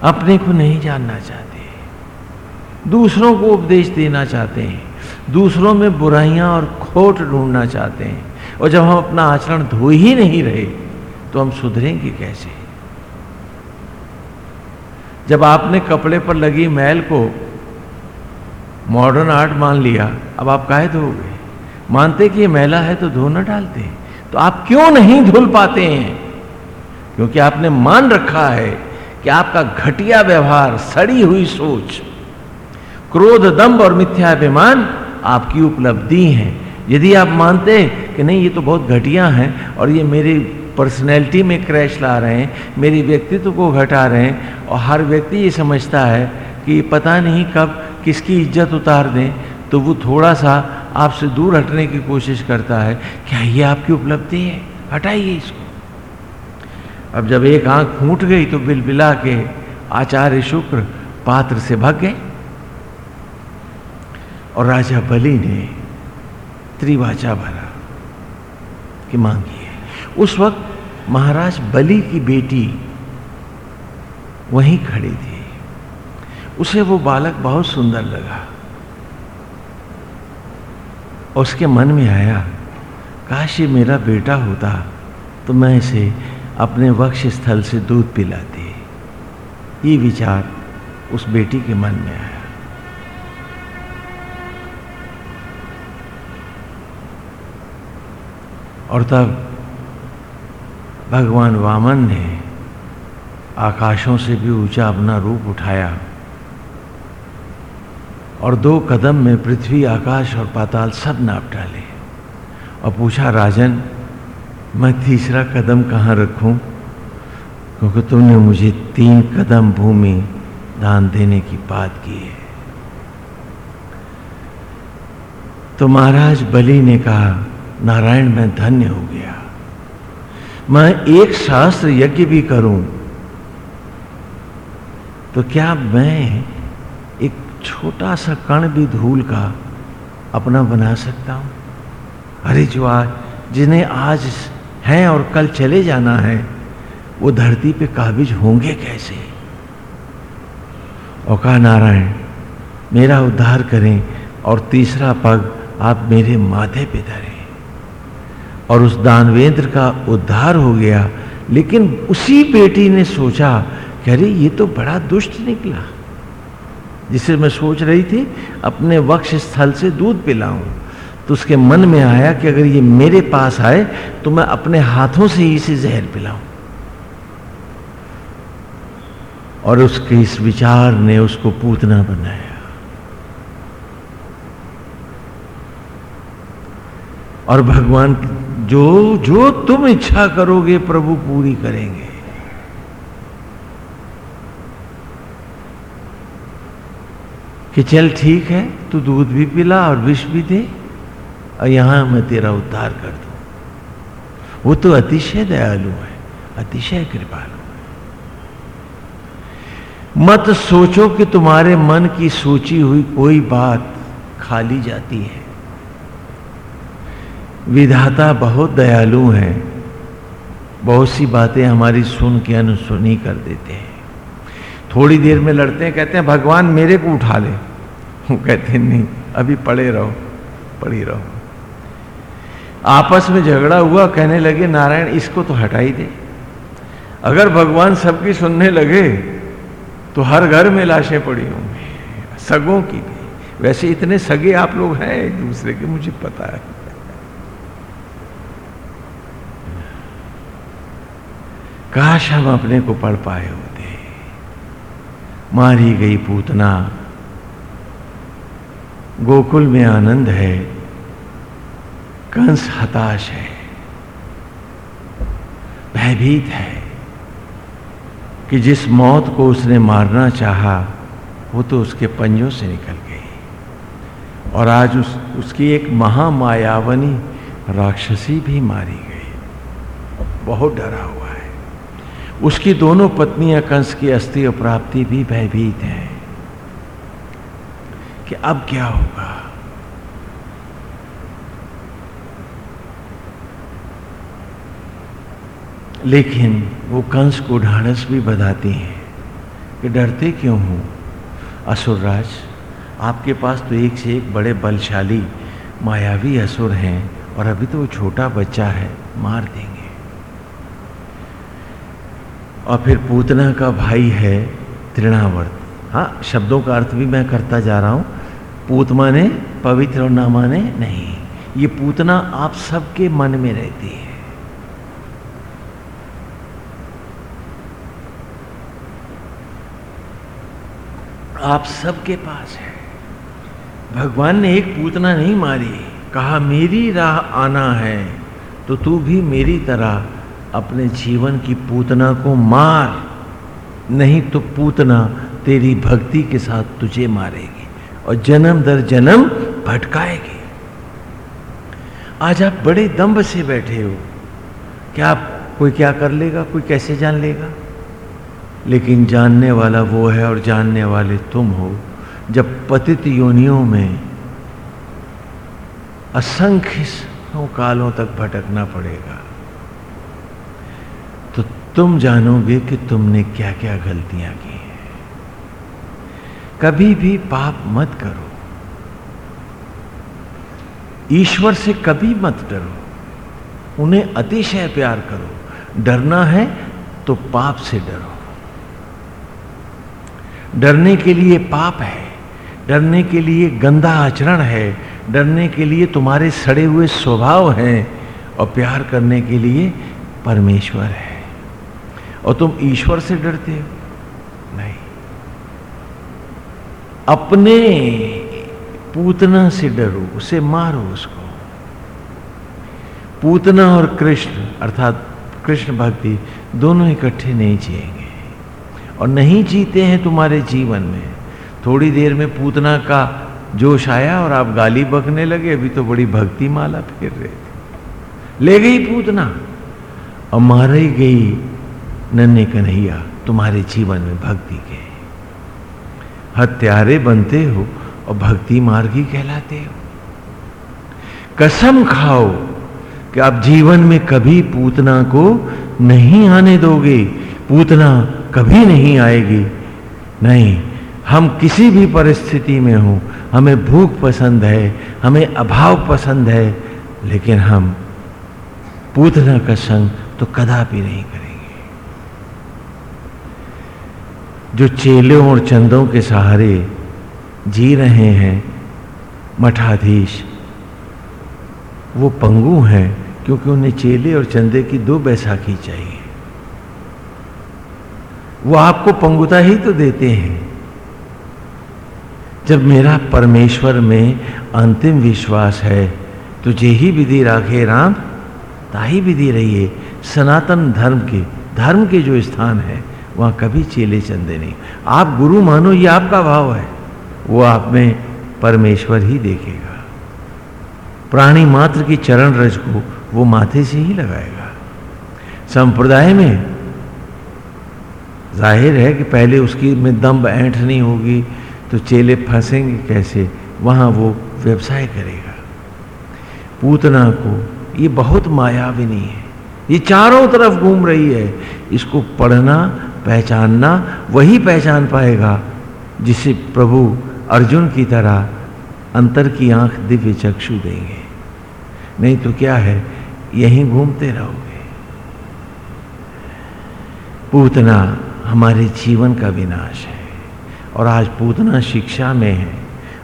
अपने को नहीं जानना चाहते। दूसरों को उपदेश देना चाहते हैं, दूसरों में बुराइयाँ और खोट ढूंढना चाहते हैं, और जब हम अपना आचरण धो ही नहीं रहे तो हम सुधरेंगे कैसे? जब आपने कपड़े पर लगी मैल को मॉडर्न आर्ट मान लिया, अब आप काहे धोगे मानते कि ये मैला है तो धो न डालते तो आप क्यों नहीं धुल पाते हैं? क्योंकि आपने मान रखा है कि आपका घटिया व्यवहार, सड़ी हुई सोच, क्रोध दम्ब और मिथ्याभिमान आपकी उपलब्धि है। यदि आप मानते हैं कि नहीं, ये तो बहुत घटिया हैं और ये मेरी पर्सनैलिटी में क्रैश ला रहे हैं, मेरी व्यक्तित्व को घटा रहे हैं और हर व्यक्ति ये समझता है कि पता नहीं कब किसकी इज़्ज़त उतार दें तो वो थोड़ा सा आपसे दूर हटने की कोशिश करता है। क्या ये आपकी उपलब्धि है? हटाइए इसको। अब जब एक आँख फूट गई तो बिलबिला के आचार्य शुक्र पात्र से भाग गए और राजा बलि ने त्रिवाचा भरा कि मांगी है। उस वक्त महाराज बलि की बेटी वहीं खड़ी थी। उसे वो बालक बहुत सुंदर लगा उसके मन में आया, काश ये मेरा बेटा होता तो मैं इसे अपने वक्ष स्थल से दूध पिलाती ये विचार उस बेटी के मन में आया। और तब भगवान वामन ने आकाशों से भी ऊँचा अपना रूप उठाया और दो कदम में पृथ्वी, आकाश और पाताल सब नाप डाले और पूछा, राजन मैं तीसरा कदम कहाँ रखूँ? क्योंकि तुमने मुझे तीन कदम भूमि दान देने की बात की है। तो महाराज बलि ने कहा, नारायण, मैं धन्य हो गया। मैं एक शास्त्र यज्ञ भी करूँ। तो क्या मैं एक छोटा सा कण भी धूल का अपना बना सकता हूँ? अरे जो आज जिन्हें आज हैं और कल चले जाना है, वो धरती पे काबिज होंगे कैसे? और कहा नारायण, मेरा उद्धार करें और तीसरा पग आप मेरे माथे पे धरें। और उस दानवेंद्र का उद्धार हो गया, लेकिन उसी बेटी ने सोचा कि अरे, ये तो बड़ा दुष्ट निकला, जिसे मैं सोच रही थी, अपने वक्ष स्थल से दूध पिलाऊं। तो उसके मन में आया कि अगर ये मेरे पास आए तो मैं अपने हाथों से ही इसे जहर पिलाऊं। और उसके इस विचार ने उसको पूतना बनाया। और भगवान, जो जो तुम इच्छा करोगे, प्रभु पूरी करेंगे। कि चल ठीक है, तू दूध भी पिला और विष भी दे। और यहाँ मैं तेरा उद्धार कर दू। वो तो अतिशय दयालु है, अतिशय कृपालु है। मत सोचो कि तुम्हारे मन की सोची हुई कोई बात खाली जाती है। विधाता बहुत दयालु है, बहुत सी बातें हमारी सुन के अनुसुनी कर देते हैं। थोड़ी देर में लड़ते हैं, कहते हैं, भगवान मेरे को उठा ले। वो कहते हैं, नहीं, अभी पड़े रहो, पड़ी रहो। आपस में झगड़ा हुआ, कहने लगे, नारायण, इसको तो हटाई दे। अगर भगवान सबकी सुनने लगे तो हर घर में लाशें पड़ी होंगी, सगों की भी वैसे इतने सगे आप लोग हैं एक दूसरे के, मुझे पता है। काश हम अपने को पढ़ पाए होते। मारी गई पूतना। गोकुल में आनंद है। कंस हताश है, भयभीत है कि जिस मौत को उसने मारना चाहा, वो तो उसके पंजों से निकल गई। और आज उस, उसकी एक महामायावनी राक्षसी भी मारी गई। बहुत डरा हुआ है। उसकी दोनों पत्नियाँ कंस की अस्थि प्राप्ति भी भयभीत हैं कि अब क्या होगा? लेकिन वो कंस को ढाढ़स भी बताती हैं कि डरते क्यों हो? असुरराज आपके पास तो एक से एक बड़े बलशाली, मायावी असुर हैं और अभी तो वो छोटा बच्चा है, मार देंगे। और फिर पूतना का भाई है तृणावर्त। हाँ शब्दों का अर्थ भी मैं करता जा रहा हूँ। पूत माने, पवित्र और ना माने, नहीं। ये पूतना आप सबके मन में रहती है। आप सबके पास है। भगवान ने एक पूतना नहीं मारी। कहा, मेरी राह आना है तो तू भी मेरी तरह अपने जीवन की पूतना को मार। नहीं तो पूतना तेरी भक्ति के साथ तुझे मारेगी और जन्म दर जन्म भटकाएगी। आज आप बड़े दम्भ से बैठे हो। क्या आप कोई क्या कर लेगा? कोई कैसे जान लेगा? लेकिन जानने वाला वो है और जानने वाले तुम हो। जब पतित योनियों में असंख्य कालों तक भटकना पड़ेगा तो तुम जानोगे कि तुमने क्या क्या गलतियाँ की हैं। कभी भी पाप मत करो। ईश्वर से कभी मत डरो। उन्हें अतिशय प्यार करो। डरना है तो पाप से डरो। डरने के लिए पाप है, डरने के लिए गंदा आचरण है, डरने के लिए तुम्हारे सड़े हुए स्वभाव हैं और प्यार करने के लिए परमेश्वर है। और तुम ईश्वर से डरते हो? नहीं। अपने पूतना से डरो, उसे मारो उसको। पूतना और कृष्ण, अर्थात कृष्ण भक्ति, दोनों इकट्ठे नहीं जिएँगे। और नहीं जीते हैं तुम्हारे जीवन में। थोड़ी देर में पूतना का जोश आया और आप गाली बकने लगे। अभी तो बड़ी भक्ति माला फेर रहे थे। ले गई पूतना। और मारी गई नन्हे कन्हैया, तुम्हारे जीवन में भक्ति के। हत्यारे बनते हो और भक्ति मार्गी कहलाते हो। कसम खाओ कि आप जीवन में कभी पूतना को नहीं आने दोगे। पूतना कभी नहीं आएगी। नहीं, हम किसी भी परिस्थिति में हो, हमें भूख पसंद है, हमें अभाव पसंद है, लेकिन हम पूतना का संग तो कदापि नहीं करेंगे। जो चेलों और चंदों के सहारे जी रहे हैं, मठाधीश, वो पंगु हैं, क्योंकि उन्हें चेले और चंदे की दो बैसाखी चाहिए। वो आपको पंगुता ही तो देते हैं। जब मेरा परमेश्वर में अंतिम विश्वास है, तुझे ही विधि राखे राम, ताही विधि रहिए। सनातन धर्म के धर्म के जो स्थान है, वहाँ कभी चेले चंदे नहीं। आप गुरु मानो, ये आपका भाव है। वो आप में परमेश्वर ही देखेगा। प्राणी मात्र की चरण रज को वो माथे से ही लगाएगा। संप्रदाय में ज़ाहिर है कि पहले उसकी में दम नहीं होगी तो चेले फंसेंगे कैसे? वहाँ वो व्यवसाय करेगा। पूतना को, ये बहुत मायाविनी है। ये चारों तरफ़ घूम रही है। इसको पढ़ना, पहचानना, वही पहचान पाएगा, जिसे प्रभु अर्जुन की तरह अंतर की आँख दिव्य चक्षु देंगे। नहीं तो क्या है? यहीं घूमते रहोगे। पूतना हमारे जीवन का विनाश है। और आज पूतना शिक्षा में है,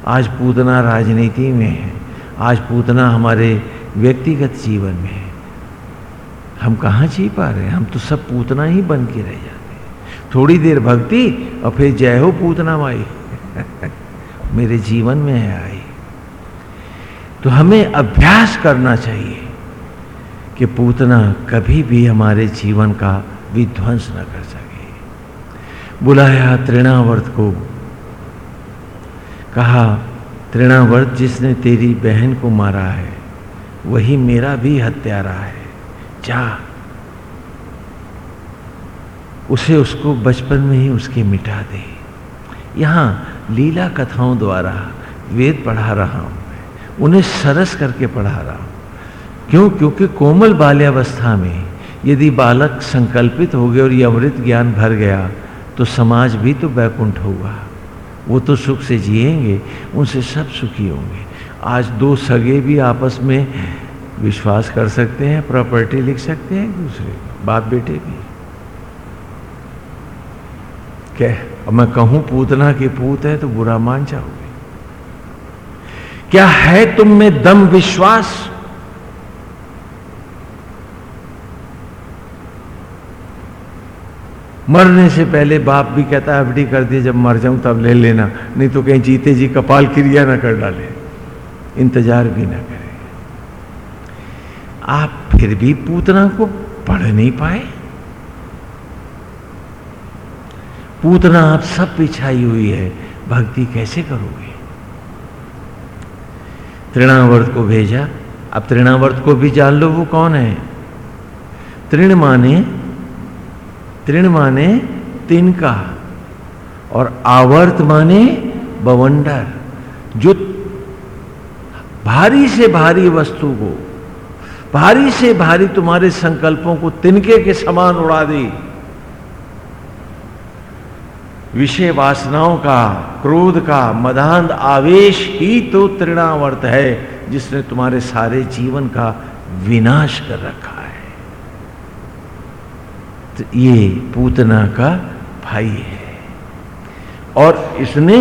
आज पूतना राजनीति में है, आज पूतना हमारे व्यक्तिगत जीवन में है। हम कहाँ जी पा रहे हैं? हम तो सब पूतना ही बन के रह जाते हैं। थोड़ी देर भक्ति और फिर जय हो पूतना माई। मेरे जीवन में है आई। तो हमें अभ्यास करना चाहिए कि पूतना कभी भी हमारे जीवन का विध्वंस न कर सके। बुलाया तृणावर्त को। कहा, तृणावर्त, जिसने तेरी बहन को मारा है, वही मेरा भी हत्यारा है। जा। उसे उसको बचपन में ही उसके मिटा दे। यहाँ लीला कथाओं द्वारा वेद पढ़ा रहा हूँ उन्हें सरस करके पढ़ा रहा हूँ। क्यों? क्योंकि कोमल बाल्यावस्था में यदि बालक संकल्पित हो गया और ये अमृत ज्ञान भर गया तो समाज भी तो बैकुंठ होगा वो तो सुख से जिएँगे, उनसे सब सुखी होंगे। आज दो सगे भी आपस में विश्वास कर सकते हैं, प्रॉपर्टी लिख सकते हैं दूसरे बाप बेटे भी क्या मैं कहूँ पूतना के पूत है तो बुरा मान जाओगे। क्या है तुम में दम विश्वास? मरने से पहले बाप भी कहता है एफडी कर दिए, जब मर जाऊँ तब ले लेना, नहीं तो कहीं जीते जी कपाल क्रिया ना कर डाले। इंतज़ार भी ना करें। आप फिर भी पूतना को पढ़ नहीं पाए? पूतना आप सब पिछाई हुई है, भक्ति कैसे करोगे? तृणावर्त को भेजा, अब तृणावर्त को भी जान लो वो कौन है। तृण माने तृण माने तिनका और आवर्त माने बवंडर। जो भारी से भारी वस्तु को, भारी से भारी तुम्हारे संकल्पों को तिनके के समान उड़ा दी। विषय वासनाओं का, क्रोध का, मदांध आवेश ही तो तृणावर्त है, जिसने तुम्हारे सारे जीवन का विनाश कर रखा। तो ये पूतना का भाई है। और इसने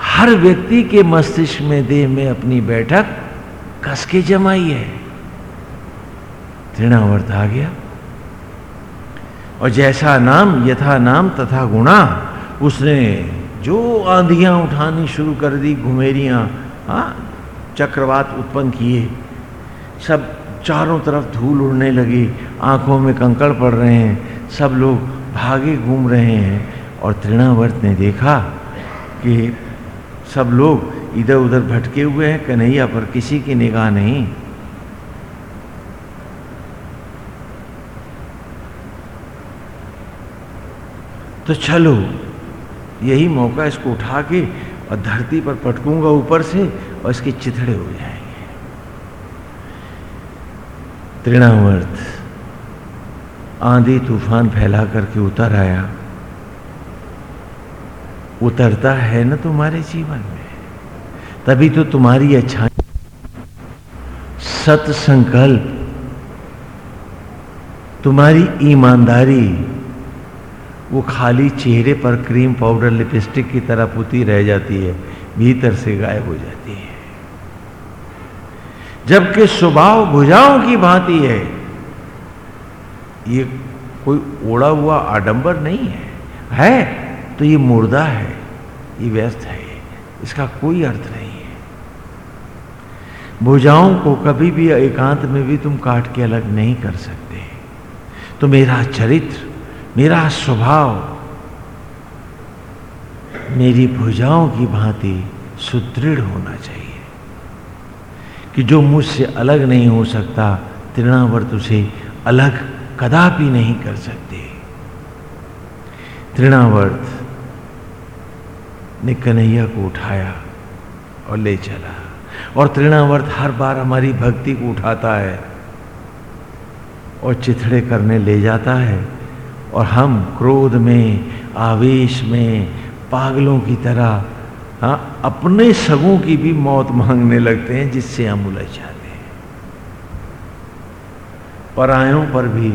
हर व्यक्ति के मस्तिष्क में, देह में अपनी बैठक कस के जमाई है। तृणावर्त आ गया। और जैसा नाम, यथा नाम, तथा गुणा, उसने जो आंधियाँ उठानी शुरू कर दी, घुमेरियाँ हाँ चक्रवात उत्पन्न किए, सब चारों तरफ़ धूल उड़ने लगी। आँखों में कंकड़ पड़ रहे हैं। सब लोग भागे घूम रहे हैं और तृणावर्त ने देखा कि सब लोग इधर उधर भटके हुए हैं। कन्हैया पर किसी की निगाह नहीं। तो चलो, यही मौका इसको उठा के और धरती पर पटकूँगा ऊपर से और इसके चिथड़े हो जाएँगे तृणावर्त। आंधी तूफ़ान फैला करके उतर आया। उतरता है ना तुम्हारे जीवन में? तभी तो तुम्हारी अच्छा सत संकल्प तुम्हारी ईमानदारी। वो खाली चेहरे पर क्रीम पाउडर लिपस्टिक की तरह पुती रह जाती है, भीतर से गायब हो जाती है। जबकि स्वभाव भुजाओं की भांति है। ये कोई ओढ़ा हुआ आडंबर नहीं है। है तो ये मुर्दा है, ये व्यस्त है, इसका कोई अर्थ नहीं है। भुजाओं को कभी भी एकांत में भी तुम काट के अलग नहीं कर सकते। तो मेरा चरित्र, मेरा स्वभाव, मेरी भुजाओं की भांति सुदृढ़ होना चाहिए। कि जो मुझसे अलग नहीं हो सकता, तृणावर्त उसे अलग कदापि नहीं कर सकते। तृणावर्त ने कन्हैया को उठाया और ले चला। और तृणावर्त हर बार हमारी भक्ति को उठाता है और चिथड़े करने ले जाता है। और हम क्रोध में, आवेश में, पागलों की तरह हाँ अपने सगों की भी मौत मांगने लगते हैं, जिससे हम उलझ जाते हैं। परायों पर भी,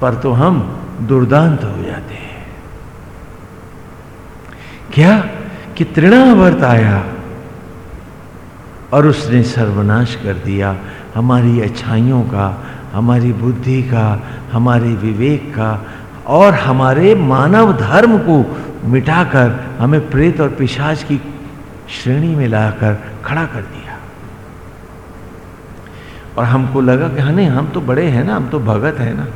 पर तो हम दुर्दांत हो जाते हैं। क्या, कि तृणावर्त आया, और उसने सर्वनाश कर दिया, हमारी अच्छाइयों का, हमारी बुद्धि का, हमारे विवेक का और हमारे मानव धर्म को मिटाकर हमें प्रेत और पिशाच की श्रेणी में लाकर खड़ा कर दिया। और हमको लगा कि हाँ नहीं, हम तो बड़े हैं ना, हम तो भगत हैं ना।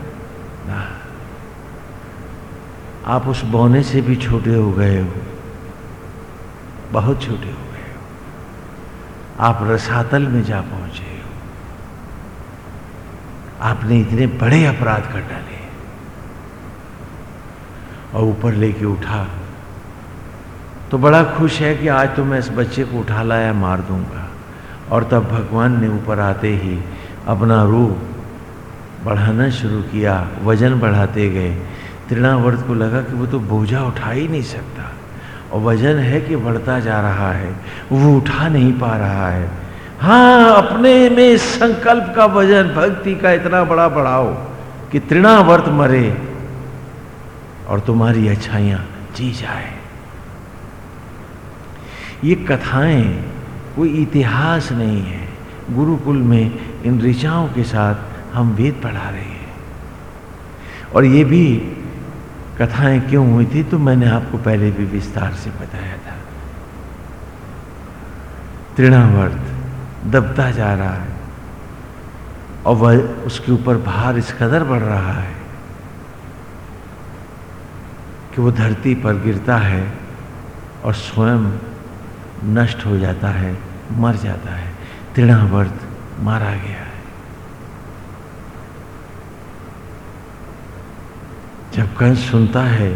आप उस बौने से भी छोटे हो गए हो। बहुत छोटे हो गए हो। आप रसातल में जा पहुँचे हो। आपने इतने बड़े अपराध कर डाले। और ऊपर लेके उठा। तो बड़ा खुश है कि आज तो मैं इस बच्चे को उठा लाया, मार दूँगा। और तब भगवान ने ऊपर आते ही अपना रूप बढ़ाना शुरू किया, वज़न बढ़ाते गए। तृणावर्त को लगा कि वो तो बोझा उठा ही नहीं सकता। और वज़न है कि बढ़ता जा रहा है, वो उठा नहीं पा रहा है। हाँ अपने में संकल्प का वज़न, भक्ति का इतना बड़ा बढ़ाओ कि तृणावर्त मरे। और तुम्हारी अच्छाइयाँ जी जाए। ये कथाएँ कोई इतिहास नहीं है। गुरुकुल में इन ऋचाओं के साथ हम वेद पढ़ा रहे हैं। और ये भी कथाएँ क्यों हुई थी तो मैंने आपको पहले भी विस्तार से बताया था। तृणावर्त, दबता जा रहा है और वह उसके ऊपर भार इस कदर बढ़ रहा है कि वो धरती पर गिरता है और स्वयं नष्ट हो जाता है, मर जाता है, तृणावर्त मारा गया है। जब कंस सुनता है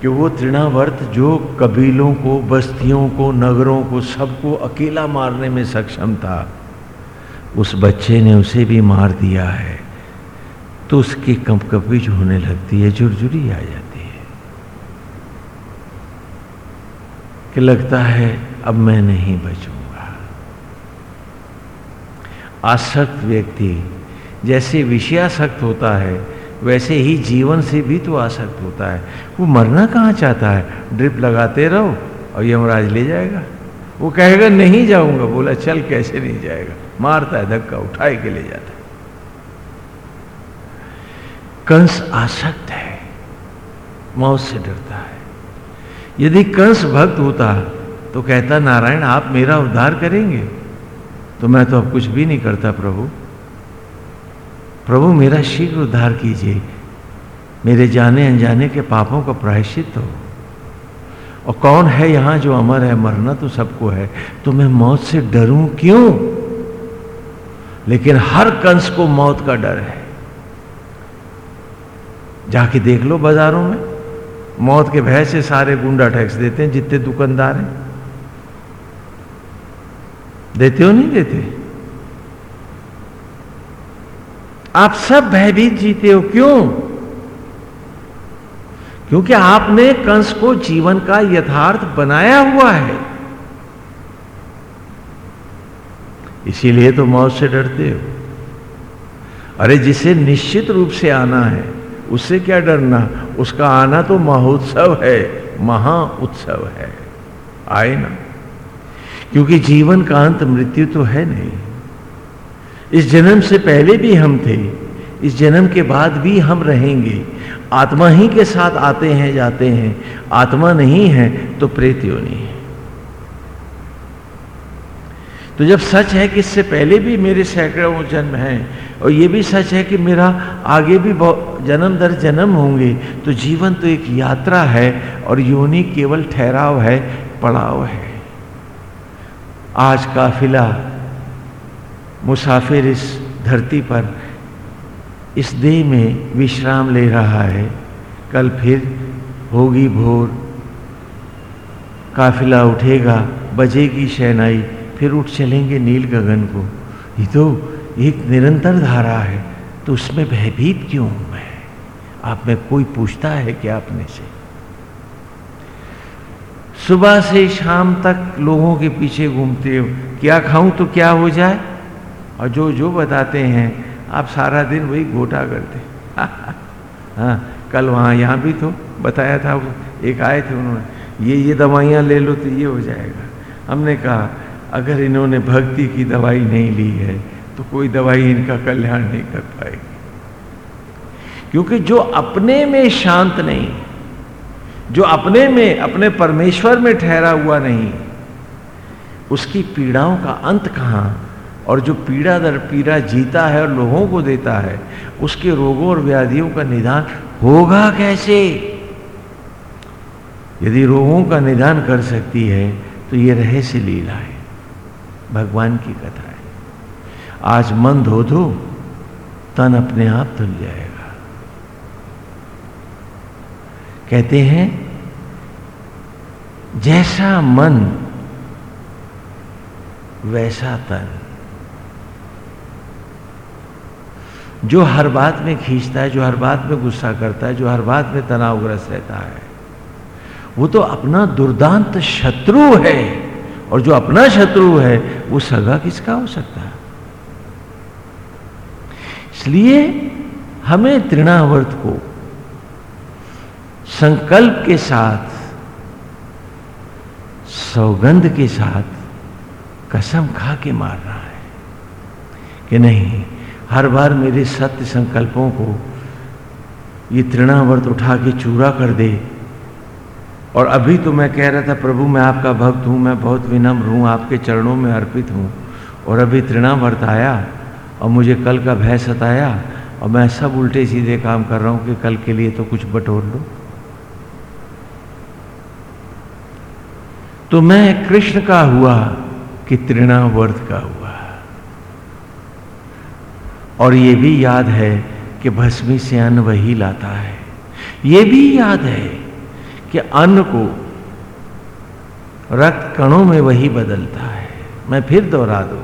कि वो तृणावर्त जो कबीलों को, बस्तियों को, नगरों को, सबको अकेला मारने में सक्षम था, उस बच्चे ने उसे भी मार दिया है। तो उसकी कंपकपी जो होने लगती है जुरजुरी आ जाती है। कि लगता है, अब मैं नहीं बचूँगा। आसक्त व्यक्ति जैसे विषयासक्त होता है, वैसे ही जीवन से भी तो आसक्त होता है। वो मरना कहाँ चाहता है? ड्रिप लगाते रहो और यमराज ले जाएगा। वो कहेगा, नहीं जाऊँगा। बोला, चल, कैसे नहीं जाएगा? मारता है धक्का, उठाए के ले जाता है। कंस आसक्त है मौत से डरता है। यदि कंस भक्त होता तो कहता, नारायण, आप मेरा उद्धार करेंगे? तो मैं तो अब कुछ भी नहीं करता, प्रभु। प्रभु, मेरा शीघ्र उद्धार कीजिए। मेरे जाने अनजाने के पापों का प्रायश्चित हो और कौन है यहाँ जो अमर है, मरना तो सबको है। तो मैं मौत से डरूं क्यों? लेकिन हर कंस को मौत का डर है। जाके देख लो बाजारों में। मौत के भय से सारे गुंडा टैक्स देते हैं, जितने दुकानदार हैं। देते हो नहीं देते? आप सब भयभीत जीते हो, क्यों? क्योंकि आपने कंस को जीवन का यथार्थ बनाया हुआ है। इसीलिए तो मौत से डरते हो। अरे, जिसे निश्चित रूप से आना है उससे क्या डरना? उसका आना तो महोत्सव है महा उत्सव है। आए ना। क्योंकि जीवन का अंत मृत्यु तो है नहीं। इस जन्म से पहले भी हम थे, इस जन्म के बाद भी हम रहेंगे। आत्मा ही के साथ आते हैं, जाते हैं। आत्मा नहीं है तो प्रेत योनि है। तो जब सच है कि इससे पहले भी मेरे सैकड़ों जन्म हैं, और ये भी सच है कि मेरा आगे भी जन्म दर जन्म होंगे तो जीवन तो एक यात्रा है, और योनि केवल ठहराव है, पड़ाव है। आज काफिला मुसाफिर इस धरती पर इस देह में विश्राम ले रहा है। कल फिर होगी भोर। काफिला उठेगा, बजेगी शहनाई। फिर उठ चलेंगे नील गगन को। ये तो एक निरंतर धारा है तो उसमें भयभीत क्यों हूँ मैं? आप में कोई पूछता है क्या अपने से? सुबह से शाम तक लोगों के पीछे घूमते हो। क्या खाऊं तो क्या हो जाए? और जो जो बताते हैं, आप सारा दिन वही घोटा करते हाँ। कल वहाँ यहाँ भी तो बताया था एक आए थे उन्होंने। ये ये दवाइयाँ ले लो तो ये हो जाएगा। हमने कहा अगर इन्होंने भक्ति की दवाई नहीं ली है तो कोई दवाई इनका कल्याण नहीं कर पाएगी। क्योंकि जो अपने में शांत नहीं, जो अपने में, अपने परमेश्वर में ठहरा हुआ नहीं, उसकी पीड़ाओं का अंत कहाँ? और जो पीड़ा दर पीड़ा जीता है और लोगों को देता है, उसके रोगों और व्याधियों का निदान होगा कैसे? यदि रोगों का निदान कर सकती है तो ये रहस्य लीला है। भगवान की कथा है। आज मन धो धो, तन अपने आप धुल जाएगा। कहते हैं, जैसा मन, वैसा तन। जो हर बात में खींचता है, जो हर बात में गुस्सा करता है, जो हर बात में तनावग्रस्त रहता है, वो तो अपना दुर्दांत शत्रु है। और जो अपना शत्रु है, वो सगा किसका हो सकता है? इसलिए हमें तृणावर्त को संकल्प के साथ, सौगंध के साथ कसम खा के मारना है कि नहीं, हर बार मेरे सत्य संकल्पों को ये तृणावर्त उठा के चूरा कर दे और अभी तो मैं कह रहा था, प्रभु, मैं आपका भक्त हूँ, मैं बहुत विनम्र हूँ, आपके चरणों में अर्पित हूँ। और अभी तृणावर्त आया और मुझे कल का भय सताया और मैं सब उल्टे सीधे काम कर रहा हूँ कि कल के लिए तो कुछ बटोर लो तो मैं कृष्ण का हुआ कि तृणावर्त का हुआ। और ये भी याद है कि भस्मी से अन्न वही लाता है। ये भी याद है कि अन्न को रक्त कणों में वही बदलता है। मैं फिर दोहरा दूँ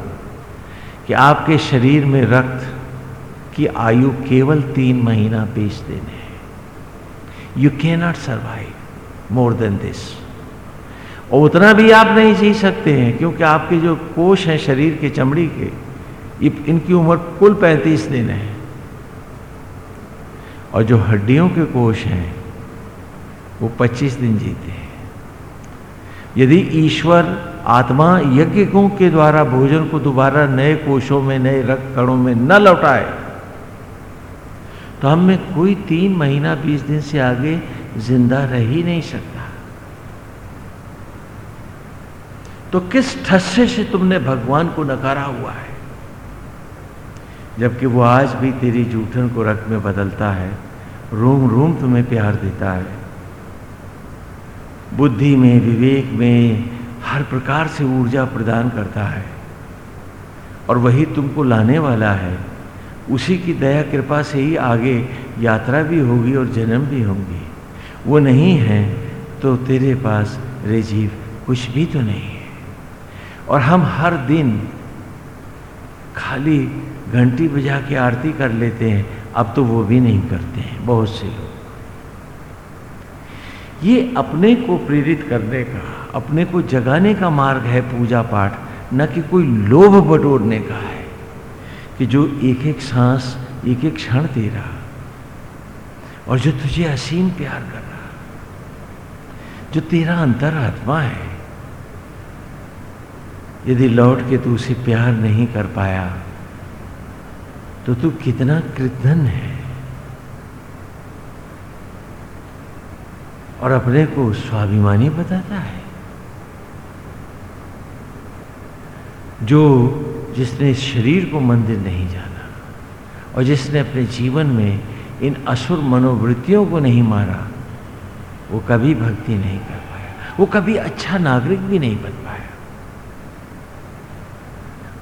कि आपके शरीर में रक्त की आयु केवल तीन महीना बीस दिन है। You can not survive more than this और उतना भी आप नहीं जी सकते हैं, क्योंकि आपके जो कोष हैं शरीर के, चमड़ी के इनकी उम्र कुल पैंतीस दिन है। और जो हड्डियों के कोष हैं वो 25 दिन जीते हैं। यदि ईश्वर आत्मा यज्ञों के द्वारा भोजन को दोबारा नए कोशों में, नए रक्त कणों में न लौटाए तो हम में कोई तीन महीना, बीस दिन से आगे ज़िंदा रह ही नहीं सकता। तो किस ठस्से से तुमने भगवान को नकारा हुआ है? जबकि वो आज भी तेरी जूठन को रक्त में बदलता है रोम रोम तुम्हें प्यार देता है। बुद्धि में, विवेक में हर प्रकार से ऊर्जा प्रदान करता है। और वही तुमको लाने वाला है। उसी की दया, कृपा से ही आगे यात्रा भी होगी और जन्म भी होंगी। वो नहीं है तो तेरे पास रेजीव कुछ भी तो नहीं है। और हम हर दिन खाली घंटी बजा के आरती कर लेते हैं। अब तो वो भी नहीं करते हैं, बहुत से लोग। ये अपने को प्रेरित करने का, अपने को जगाने का मार्ग है पूजा पाठ न कि कोई लोभ बटोरने का है कि जो एक एक सांस एक एक क्षण दे रहा और जो तुझे असीम प्यार कर रहा, जो तेरा अंतर आत्मा है। यदि लौट के तू उसे प्यार नहीं कर पाया तो तू कितना कृतन है। और अपने को स्वाभिमानी बताता है। जो जिसने शरीर को मंदिर नहीं जाना और जिसने अपने जीवन में इन असुर मनोवृत्तियों को नहीं मारा, वो कभी भक्ति नहीं कर पाया। वो कभी अच्छा नागरिक भी नहीं बन पाया।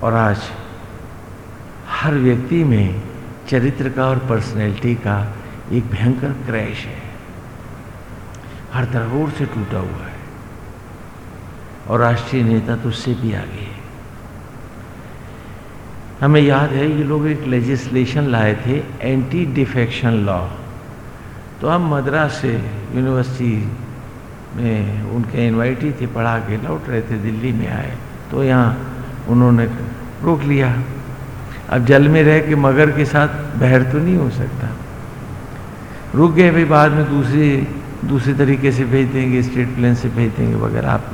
और आज हर व्यक्ति में चरित्र का और पर्सनैलिटी का एक भयंकर क्रैश है। हर तरह से टूटा हुआ है। और राष्ट्रीय नेता तो उससे भी आगे है। हमें याद है, ये लोग एक लेजिस्लेशन लाए थे एंटी डिफेक्शन लॉ तो हम मद्रास से यूनिवर्सिटी में उनके इनवाइटी थे, पढ़ा के लौट रहे थे, दिल्ली में आए। तो यहाँ उन्होंने रोक लिया। अब जल में रह के मगर के साथ बहर तो नहीं हो सकता। रुक गए भाई, बाद में दूसरी दूसरे तरीके से भेज देंगे स्टेट प्लेन से भेज देंगे वगैरह आप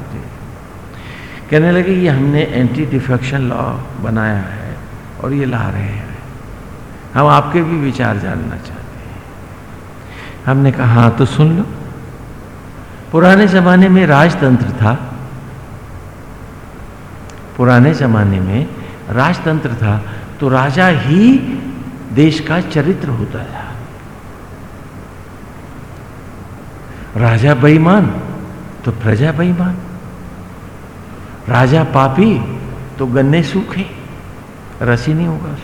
कहने लगे, ये हमने एंटी डिफेक्शन लॉ बनाया है और ये ला रहे हैं। हम आपके भी विचार जानना चाहते हैं। हमने कहा हाँ तो सुन लो। पुराने जमाने में राजतंत्र था। पुराने जमाने में राजतंत्र था तो राजा ही देश का चरित्र होता था। राजा बेईमान तो प्रजा बेईमान। राजा पापी तो गन्ने सूखे, रसी नहीं होगा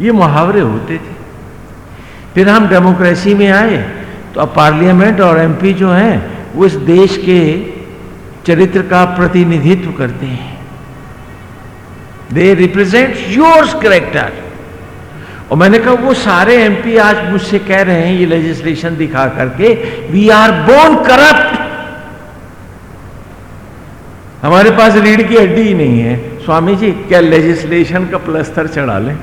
ये मुहावरे होते थे। फिर हम डेमोक्रेसी में आए तो अब पार्लियामेंट और एमपी जो हैं, वो इस देश के चरित्र का प्रतिनिधित्व करते हैं। दे रिप्रेजेंट योर्स करेक्टर और मैंने कहा, वो सारे एमपी आज मुझसे कह रहे हैं, ये लेजिस्लेशन दिखा करके वी आर बोर्न करप्ट हमारे पास रीढ़ की हड्डी ही नहीं है। स्वामी जी, क्या लेजिस्लेशन का प्लस्तर चढ़ा लें?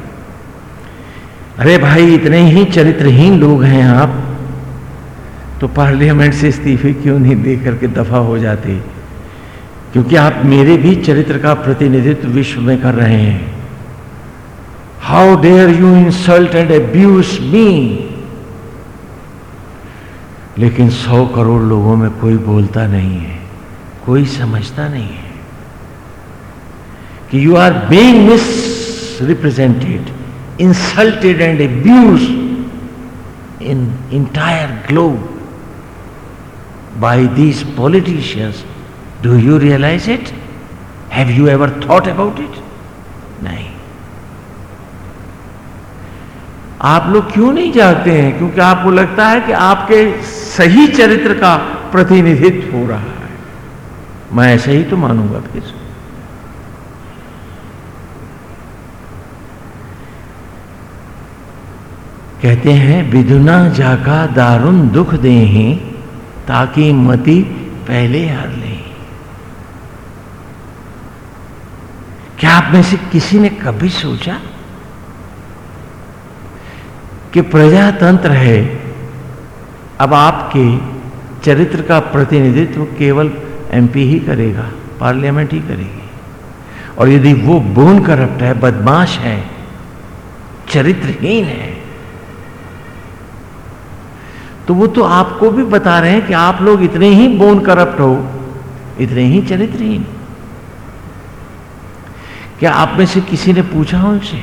अरे भाई, इतने ही चरित्रहीन लोग हैं आप। तो पार्लियामेंट से इस्तीफे क्यों नहीं दे करके दफ़ा हो जाते? क्योंकि आप मेरे भी चरित्र का प्रतिनिधित्व विश्व में कर रहे हैं। How dare you insult and abuse me लेकिन सौ करोड़ लोगों में कोई बोलता नहीं है, कोई समझता नहीं है कि you are being misrepresented insulted and abuse in entire globe by these politicians. Do you realize it? Have you ever thought about it? नहीं आप लोग क्यों नहीं जागते हैं? क्योंकि आपको लगता है कि आपके सही चरित्र का प्रतिनिधित्व हो रहा है। मैं ऐसे ही तो मानूँगा फिर कहते हैं विधुना जाका दारुण दुख दे ताकि मति पहले हार ले। क्या आप में से किसी ने कभी सोचा कि प्रजातंत्र है। अब आपके चरित्र का प्रतिनिधित्व केवल एमपी ही करेगा, पार्लियामेंट ही करेगी। और यदि वो बोन करप्ट है, बदमाश है, चरित्रहीन है तो वो तो आपको भी बता रहे हैं कि आप लोग इतने ही बोन करप्ट हो, इतने ही चरित्रहीन। क्या आप में से किसी ने पूछा उनसे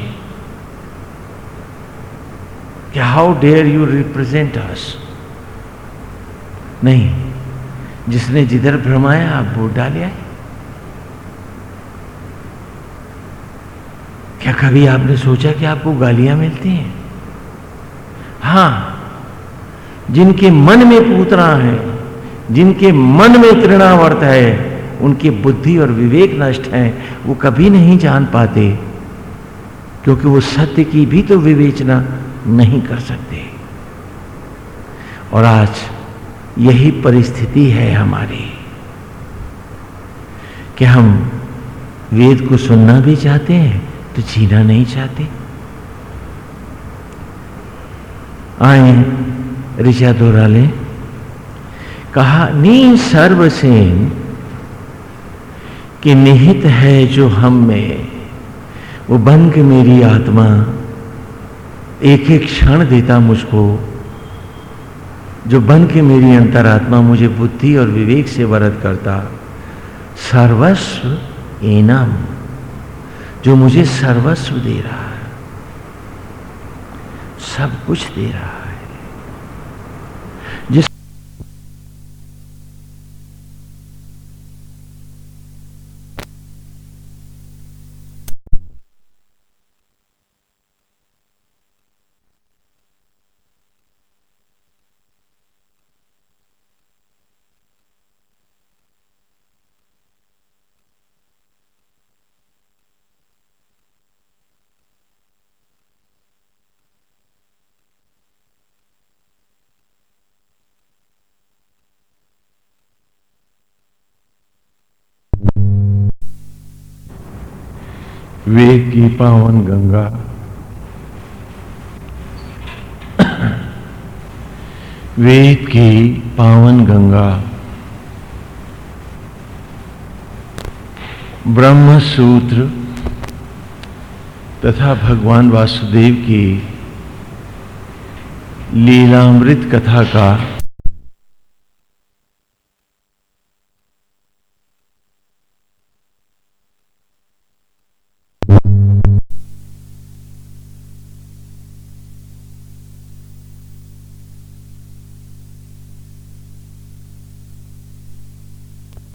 कि how dare you represent us नहीं, जिसने जिधर भ्रमाया, आप वोट डाले आए। क्या कभी आपने सोचा कि आपको गालियाँ मिलती हैं? हाँ, जिनके मन में पूतना है, जिनके मन में तृणावर्त है, उनकी बुद्धि और विवेक नष्ट है, वो कभी नहीं जान पाते, क्योंकि वो सत्य की भी तो विवेचना नहीं कर सकते। और आज यही परिस्थिति है हमारी कि हम वेद को सुनना भी चाहते हैं तो जीना नहीं चाहते। आए ऋषा दोहरा ले कहा, नी सर्वसेन कि निहित है जो हम में, वो बन के मेरी आत्मा एक एक क्षण देता मुझको, जो बन के मेरी अंतरात्मा मुझे बुद्धि और विवेक से वरद करता। सर्वस्व एनम, जो मुझे सर्वस्व दे रहा है। सब कुछ दे रहा है। वेद की पावन गंगा वेद की पावन गंगा ब्रह्म सूत्र तथा भगवान वासुदेव की लीलामृत कथा का